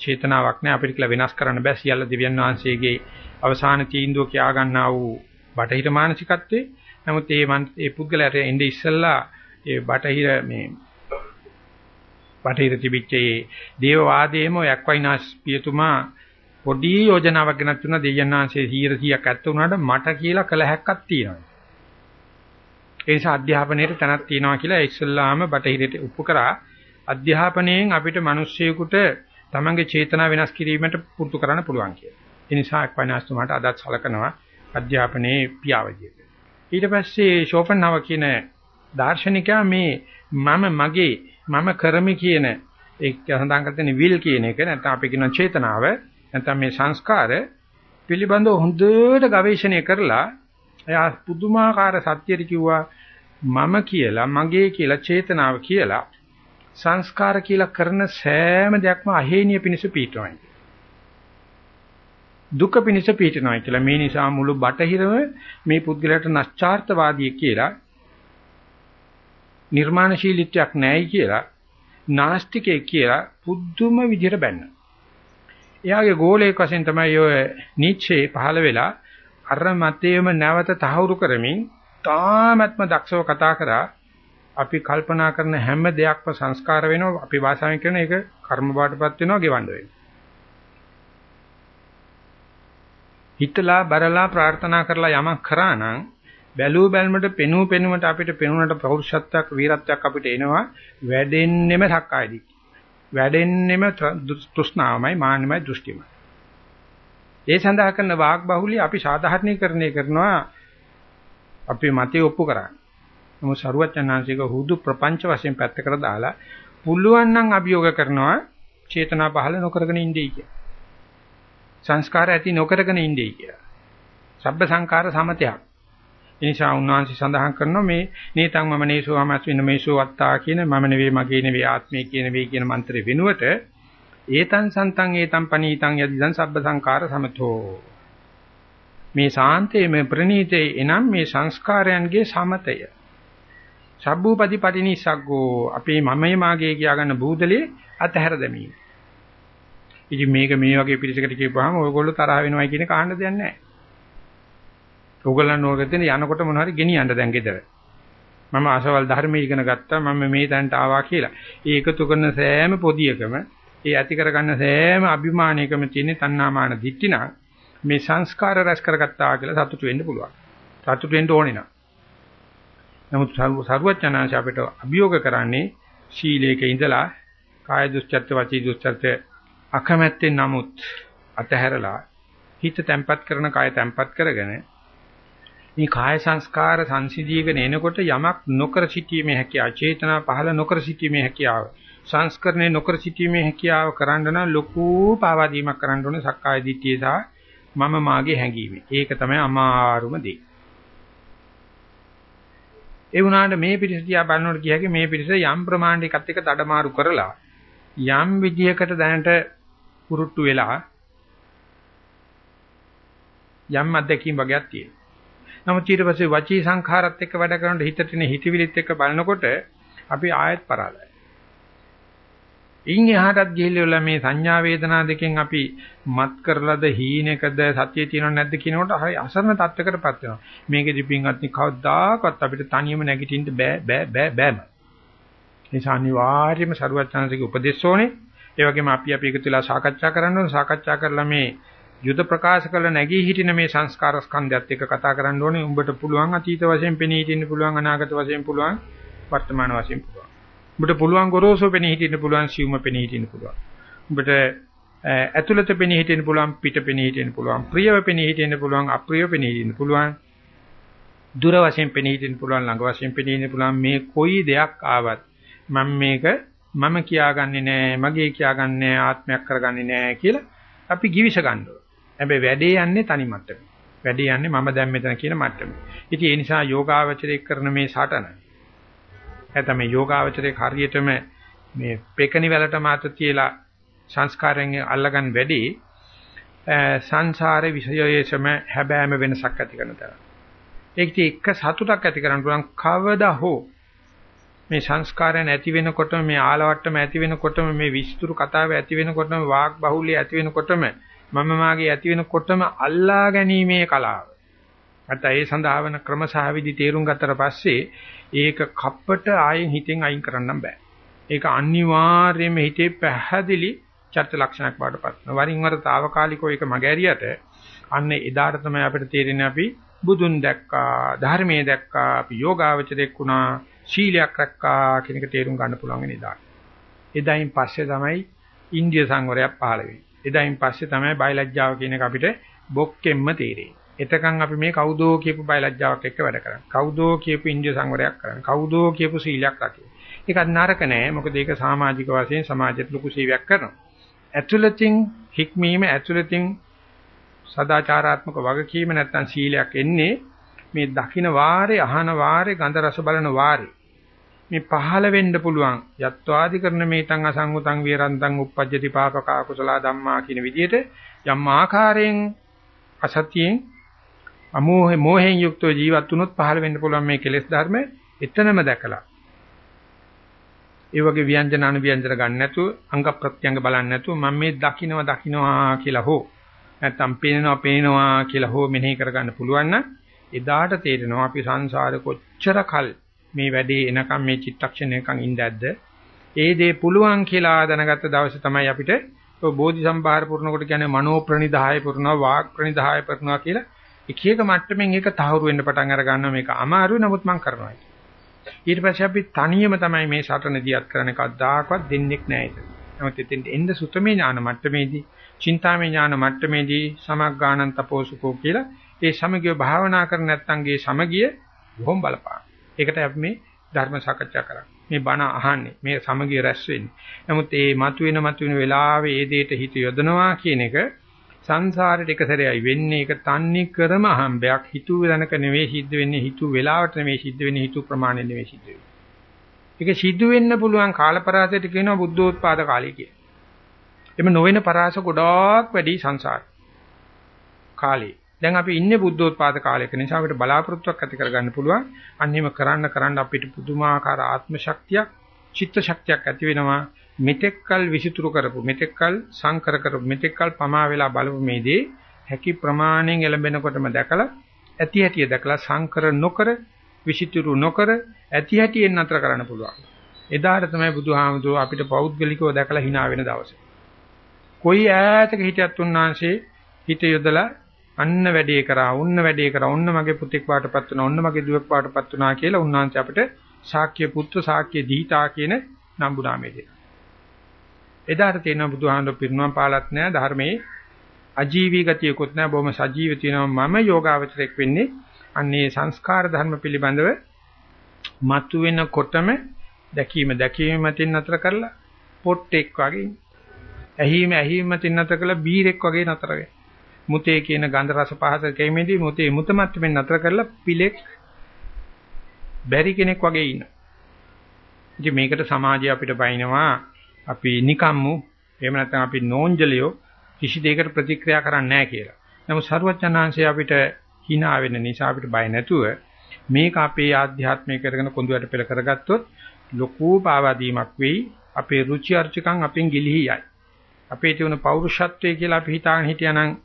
චේතනාවක් නැහැ අපිට කියලා වෙනස් කරන්න බෑ. සියල්ල දිව්‍යන් වහන්සේගේ අවසාන තීන්දුව කියා ගන්නා වූ බටහිර මානසිකත්වයේ. නමුත් ඒ ඒ පුද්ගලයාට එnde ඉස්සල්ලා ඒ බටහිර මේ බටහිර තිබිච්ච ඒ දේවවාදයේම යක්වයිනාස් පියතුමා පොඩි යෝජනාවක් ගෙනත් තුන දෙයයන් වහන්සේ 100ක් ඇත්ත වුණාට මට කියලා කළ හැක්කක් තියෙනවා. ඒ නිසා අධ්‍යාපනයේ තැනක් තියෙනවා කියලා ඉස්සල්ලාම බටහිරට උපු කරා අධ්‍යාපනයෙන් අපිට මිනිස්සෙකුට තමන්ගේ චේතනා වෙනස් කිරීමට පුරුදු කරන්න පුළුවන් කියලා. ඒ නිසා එක්වයිනාස්තුමාට අදත් සලකනවා අධ්‍යාපනයේ පියාවදියට. ඊට පස්සේ ෂෝපන්හව කියන දාර්ශනිකයා මේ මම මගේ මම කරමි කියන ඒ සඳහන් කරගෙන විල් කියන එක නැත්නම් අපි කියන චේතනාව නැත්නම් මේ සංස්කාර පිළිබඳව හොඳට ගවේෂණය කරලා එයා පුදුමාකාර සත්‍යයට කිව්වා මම කියලා මගේ කියලා චේතනාව කියලා සංස්කාර කියලා කරන සෑම දෙයක්ම අහේනිය පිණිස පීඨනයි. දුක පිණිස පීඨනයි කියලා මේ නිසා මුළු බටහිරම මේ පුද්ගලයාට නැස්චාර්ථවාදී කියලා නිර්මාණශීලීත්වයක් නැහැයි කියලා නාස්තිකේ කියලා පුදුම විදිහට බැන්න. එයාගේ ගෝලයක් වශයෙන් තමයි ඔය නීච්චේ පහළ වෙලා අර මතයේම නැවත තහවුරු කරමින් තාමත්ම දක්ෂව කතා කරා අපි කල්පනා කරන හැම දෙයක්ම සංස්කාර වෙනවා අපි භාෂාවෙන් කියන එක කර්ම බාටපත් වෙනවා ගෙවන්න වෙනවා හිතලා බරලා ප්‍රාර්ථනා කරලා යමක් කරා නම් බැලූ බැල්මට පෙනූ පෙනුමට අපිට පෙනුනට පෞරුෂත්වයක් වීරත්වයක් අපිට එනවා වැඩෙන්නෙම සක්කාය දිට්ඨිය. වැඩෙන්නෙම තෘෂ්ණාවමයි මාන්නමයි දෘෂ්ටිමයි. ඒ සඳහා කරන වාග් බහුලිය අපි සාධාරණීකරණය කරනවා අපේ මතය ඔප්පු කරන්නේ. නමුත් සරුවචනාංශික හුදු ප්‍රපංච වශයෙන් පැත්තකට දාලා පුළුවන් නම් අභියෝග කරනවා චේතනා පහළ නොකරගෙන ඉඳී කිය. සංස්කාර ඇති නොකරගෙන ඉඳී කිය. සබ්බ සංකාර සමතයක්. ඒ නිසා උන්වහන්සේ සඳහන් කරනවා මේ නේතං මම නේසෝ අමස් වෙන මේසෝ වත්තා කියන මම නෙවෙයි මගේ නෙවෙයි ආත්මය කියන වේ කියන මන්ත්‍රය වෙනුවට ඒතං සන්තං ඒතං පනීතං යදිදං සබ්බ සංකාර සමතෝ මේ සාන්තයේ මේ ප්‍රණීතේ එනම් මේ සංස්කාරයන්ගේ සමතය සබ්බූපදි පටිනිස්සග්ගෝ අපේ මමයේ මාගේ කියා ගන්න බූදලේ අතහැර දැමීම. ඉතින් මේක මේ වගේ පිළිසකට කියපුවාම ඔයගොල්ලෝ තරහ වෙනවයි කියන කාණ්ඩ දෙයක් නැහැ. ඕගොල්ලන් ඕකෙන් යනකොට මොන හරි ගෙනියන්න දැන් ගෙදර. මම අසවල් ධර්මයේ ඉගෙන ගත්තා මම මේ තැනට ආවා කියලා. ඒ එකතු කරන සෑම පොදියකම ඒ ඇති කරගන්න සෑම අභිමානයකම තියෙන තණ්හාමාන දිට්ඨිනා මේ සංස්කාර රැස් කරගත්තා කියලා සතුටු වෙන්න පුළුවන්. සතුටු වෙන්න ඕනේ නා. නමුත් සරුවචනාංශ අපිට අභියෝග කරන්නේ ශීලයක ඉඳලා කාය දුස්චර්ත වචී දුස්චර්ත අකමැත්තෙන් නමුත් අතහැරලා හිත තැම්පත් කරන කාය තැම්පත් කරගෙන මේ කාය සංස්කාර සංසිධීගෙන එනකොට යමක් නොකර සිටීමේ හැකියාව චේතනා පහළ නොකර සිටීමේ හැකියාව සංස්කරණය නොකර සිටීමේ හැකියාව කරන්න නම් ලොකු පාවාදීමක් කරන්න ඕනේ සක්කාය දිට්ඨිය සහ මම මාගේ හැඟීම. ඒක තමයි අමාරුම දේ. ඒ වුණාට මේ පිරිස දිහා බලනකොට කියහකි මේ පිරිස යම් ප්‍රමාණයකට එක්ක දඩමාරු කරලා යම් විදියකට දැනට පුරුට්ටු වෙලා යම් අත්දැකීම් වගේක් තියෙනවා. නමුත් ඊට පස්සේ වචී සංඛාරات එක්ක වැඩ කරනකොට හිතට එන හිතවිලිත් එක්ක බලනකොට අපි ආයත් පරාදයි. ඉන් එහාටත් ගිහිල්ලා මේ සංඥා වේදනා දෙකෙන් අපි මත් කරලාද හීනෙකද සතියේ තියෙනව නැද්ද කියනකොට හරි අසරණ තත්ත්වයකටපත් වෙනවා. මේකෙදි පින්වත්නි කවදාකවත් අපිට තනියම නැගිටින්න බෑ බෑ බෑ බෑම. ඒ අනිවාර්යයෙන්ම සරුවචනසික උපදේශ ඕනේ. ඒ වගේම අපි අපි එකතු වෙලා සාකච්ඡා කරන්න ඕනේ. සාකච්ඡා කරලා මේ යුද ප්‍රකාශ කළ නැගී හිටින මේ සංස්කාර ස්කන්ධයත් එක්ක කතා කරන්න ඕනේ. උඹට පුළුවන් අතීත වශයෙන් පෙනී හිටින්න පුළුවන් අනාගත වශයෙන් පුළුවන් වර්තමාන වශයෙන් පුළුවන්. උඹට පුළුවන් ගොරෝසු පෙනී හිටින්න පුළුවන් සියුම පෙනී හිටින්න පුළුවන්. උඹට ඇතුළත පෙනී හිටින්න පුළුවන් පිට පෙනී හිටින්න පුළුවන් ප්‍රියව පෙනී හිටින්න පුළුවන් අප්‍රියව පෙනී හිටින්න පුළුවන් දුර වශයෙන් පෙනී හිටින්න පුළුවන් ළඟ වශයෙන් පෙනී හිටින්න පුළුවන් මේ කොයි දෙයක් ආවත් මම මේක මම කියාගන්නේ නෑ මගේ කියාගන්නේ ආත්මයක් කරගන්නේ නෑ කියලා අපි givis ගන්නවා. හැබැයි වැඩේ යන්නේ තනි මට්ටමේ. වැඩේ යන්නේ මම දැන් මෙතන කියන මට්ටමේ. ඉතින් ඒ නිසා යෝගාවචරයේ කරන මේ සටන නැත්නම් මේ යෝගාවචරයේ හරියටම මේ පෙකණි වලට මාත තියලා සංස්කාරයෙන් අල්ලගන්න වැඩි සංසාරේ විෂයයේසම හැබෑම වෙනසක් ඇති කරන තරම්. ඒකටි එක සතුටක් ඇති කරන්න පුළුවන් කවදා හෝ මේ සංස්කාරයන් ඇති වෙනකොටම මේ ආලවට්ටම ඇති වෙනකොටම මේ විස්තුරු කතාව ඇති වෙනකොටම වාග් බහුල්‍ය ඇති වෙනකොටම මම මාගේ ඇති වෙනකොටම අල්ලා ගැනීමේ කලාව. නැත්නම් ඒ සඳහා වන ක්‍රම සහ විදි තේරුම් ගත්තට පස්සේ ඒක කප්පට ආයෙන් හිතෙන් අයින් කරන්න බෑ. ඒක අනිවාර්යයෙන්ම හිතේ පැහැදිලි චර්ත ලක්ෂණයක් බාටපත් වෙනවා. වරින් වර తాවකාලිකව ඒක මගහැරියට අන්න එදාට තමයි අපිට තේරෙන්නේ අපි බුදුන් දැක්කා, ධර්මයේ දැක්කා, අපි යෝගාවචරයක් වුණා, ශීලයක් රැක්කා කියන එක තේරුම් ගන්න පුළුවන් වෙන එදාට. එදායින් පස්සේ තමයි ඉන්දිය සංවරයක් පහළ වෙන්නේ. එදායින් පස්සේ තමයි බයලජ්ජාව කියන එක අපිට බොක්කෙම්ම තේරෙන්නේ. එතකන් අපි මේ කවුදෝ කියපු බයලජ්ජාවක් එක්ක වැඩ කරන්නේ. කවුදෝ කියපු ඉන්දිය සංවරයක් කරන්නේ. කවුදෝ කියපු සීලයක් රකින්නේ. ඒකත් නරක නෑ. මොකද ඒක සමාජික වශයෙන් සමාජයට ලොකු සේවයක් කරනවා. ඇතුළතින් හික්මීම ඇතුළතින් සදාචාරාත්මක වගකීම නැත්තම් සීලයක් එන්නේ මේ දකින්න වාරේ අහන වාරේ ගන්ධ රස බලන වාරේ මේ පහළ වෙන්න පුළුවන් යත්වාදි කරන මේතං අසංගතං විරන්තං uppajjati papaka kusala ධම්මා කියන විදිහට යම් ආකාරයෙන් අසතියෙන් අමෝහ මොහෙන් යුක්තව ජීවත් වුණොත් පහළ වෙන්න පුළුවන් මේ කෙලෙස් ධර්ම එතනම දැකලා. ඒ වගේ ව්‍යංජන අනුව්‍යංජන ගන්න නැතුව අංග ප්‍රත්‍යංග බලන්න නැතුව මම මේ දකින්නවා දකින්නවා කියලා හෝ නැත්තම් පේනවා පේනවා කියලා හෝ මෙනෙහි කරගන්න පුළුවන් නම් එදාට තේරෙනවා අපි සංසාරේ කොච්චර කල් මේ වැඩේ එනකම් මේ චිත්තක්ෂණයකන් ඉඳද්ද? ඒ දේ පුළුවන් කියලා දැනගත්ත දවසේ තමයි අපිට ඔය බෝධි සම්භාර පුරනකොට කියන්නේ මනෝ ප්‍රනිදාය පුරනවා වාග් ප්‍රනිදාය පුරනවා කියලා එක එක මට්ටමින් ඒක තහවුරු වෙන්න පටන් අර ගන්නවා මේක අමාරුයි නමුත් මම කරනවා ඊට පස්සේ අපි තනියම තමයි මේ සටන දියත් කරන කවදාකවත් දෙන්නෙක් නැහැ ඒක. නමුත් එතෙන් එන්න සුතමේ ඥාන මට්ටමේදී, චින්තාමේ ඥාන මට්ටමේදී සමග්ගානන් තපෝසුකෝ කියලා ඒ සමගිය භාවනා කර නැත්නම්ගේ සමගිය බොහොම බලපාන. ඒකට අපි මේ ධර්ම සාකච්ඡා කරන්නේ. මේ බණ අහන්නේ, මේ සමගිය රැස් වෙන්නේ. නමුත් මේ මතුවෙන මතුවෙන වෙලාවේ ඒ දෙයට හිත යොදනවා කියන එක සංසාරෙට එක සැරේයි වෙන්නේ ඒක තන්නේ කරම අහම්බයක් හිතුව දැනක නෙවෙයි සිද්ධ වෙන්නේ හිතුව වෙලාවට නෙවෙයි සිද්ධ වෙන්නේ හිතුව ප්‍රමාණය නෙවෙයි සිද්ධ වෙන්නේ. ඒක සිද්ධ වෙන්න පුළුවන් කාලපරාසයට කියනවා බුද්ධෝත්පාද කාලය කියලා. එimhe නොවන පරාස ගොඩාක් වැඩි සංසාර කාලේ. දැන් අපි ඉන්නේ බුද්ධෝත්පාද කාලයක නිසා අපිට බලාපොරොත්තුවක් ඇති කරගන්න පුළුවන්. අන්නේම කරන්න කරන්න අපිට පුදුමාකාර ආත්ම ශක්තියක්, චිත්ත ශක්තියක් ඇති වෙනවා. මෙතෙක්කල් විසිතුරු කරපු මෙතෙක්කල් සංකර කරපු මෙතෙක්කල් පමා වෙලා බලපු මේ දේ හැකි ප්‍රමාණයෙන් එළඹෙනකොටම දැකලා ඇති හැටිය දැකලා සංකර නොකර විසිතුරු නොකර ඇති හැටියෙන් නතර කරන්න පුළුවන්. එදාට තමයි බුදුහාමුදුරුව අපිට පෞද්ගලිකව දැකලා hina වෙන දවසේ. කොයි ඈතක හිටියත් උන්වහන්සේ හිත යොදලා අන්න වැඩේ කරා, උන්න වැඩේ කරා, උන්න මගේ පුතෙක් වාටපත් වුණා, උන්න මගේ දුවෙක් වාටපත් වුණා කියලා උන්වහන්සේ අපිට ශාක්‍ය පුත්‍ර ශාක්‍ය දීතා කියන නම්බු නාමය දෙනවා. එදාට තියෙනවා බුදුහාමුදුරු පිරිනුවම් පාලත් නැහැ ධර්මයේ අජීවී ගතියකුත් නැහැ බොහොම සජීව තියෙනවා. මම යෝගාවචරයක් වෙන්නේ අන්නේ සංස්කාර ධර්ම පිළිබඳව මතු වෙනකොටම දැකීම දැකීම මතින් නතර කරලා පොට්ටෙක් වගේ ඇහිම ඇහිම මතින් නතර කරලා බීරෙක් වගේ නතර වෙයි. මුතේ කියන ගන්ධ රස පහස කැමෙදී මුතේ මුතමත් මෙන් නතර කරලා පිලෙක් බැරි කෙනෙක් වගේ ඉන්න. ඉතින් මේකට සමාජය අපිට බයිනවා. අපි නිකම්මු එහෙම නැත්නම් අපි නෝන්ජලියෝ කිසි දෙයකට ප්‍රතික්‍රියා කරන්නේ නැහැ කියලා. නමුත් සරුවචනාංශය අපිට hina වෙන නිසා අපිට බය නැතුව මේක අපේ ආධ්‍යාත්මය කරගෙන කොඳුයට පෙළ කරගත්තොත් ලොකු පාවාදීමක් වෙයි. අපේ රුචි අරුචිකම් අපෙන් ගිලිහි යයි. අපේ තියෙන පෞරුෂත්වය කියලා අපි හිතාගෙන හිටියානම්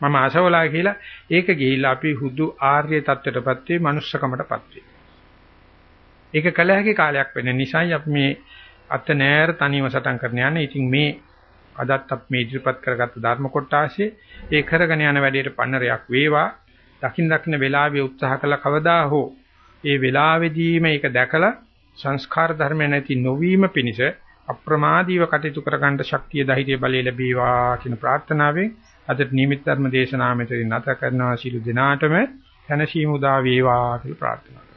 මම අසවලා කියලා ඒක ගිහිල්ලා අපි හුදු ආර්ය தත්වයටපත් වේ, manussකමටපත් වේ. ඒක කල හැකි කාලයක් වෙන නිසායි අපි මේ අත නෑර තනියම සටන් කරන යන්නේ. ඉතින් මේ අදත් අපි මේ ඉදිරිපත් කරගත්ත ධර්ම කොටාසේ ඒ කරගෙන යන වැඩේට පන්නරයක් වේවා. දකින් දකින්න වෙලාවේ උත්සාහ කළ කවදා හෝ ඒ වෙලාවේදීම ඒක දැකලා සංස්කාර ධර්ම නැති නොවීම පිණිස අප්‍රමාදීව කටයුතු කරගන්න ශක්තිය ධෛර්ය බලය ලැබේවා කියන ප්‍රාර්ථනාවෙන් අදට නිමිත් ධර්ම දේශනාව මෙතනින් නැත කරනවා සිළු දිනාටම තනසීමු දා වේවා කියලා ප්‍රාර්ථනා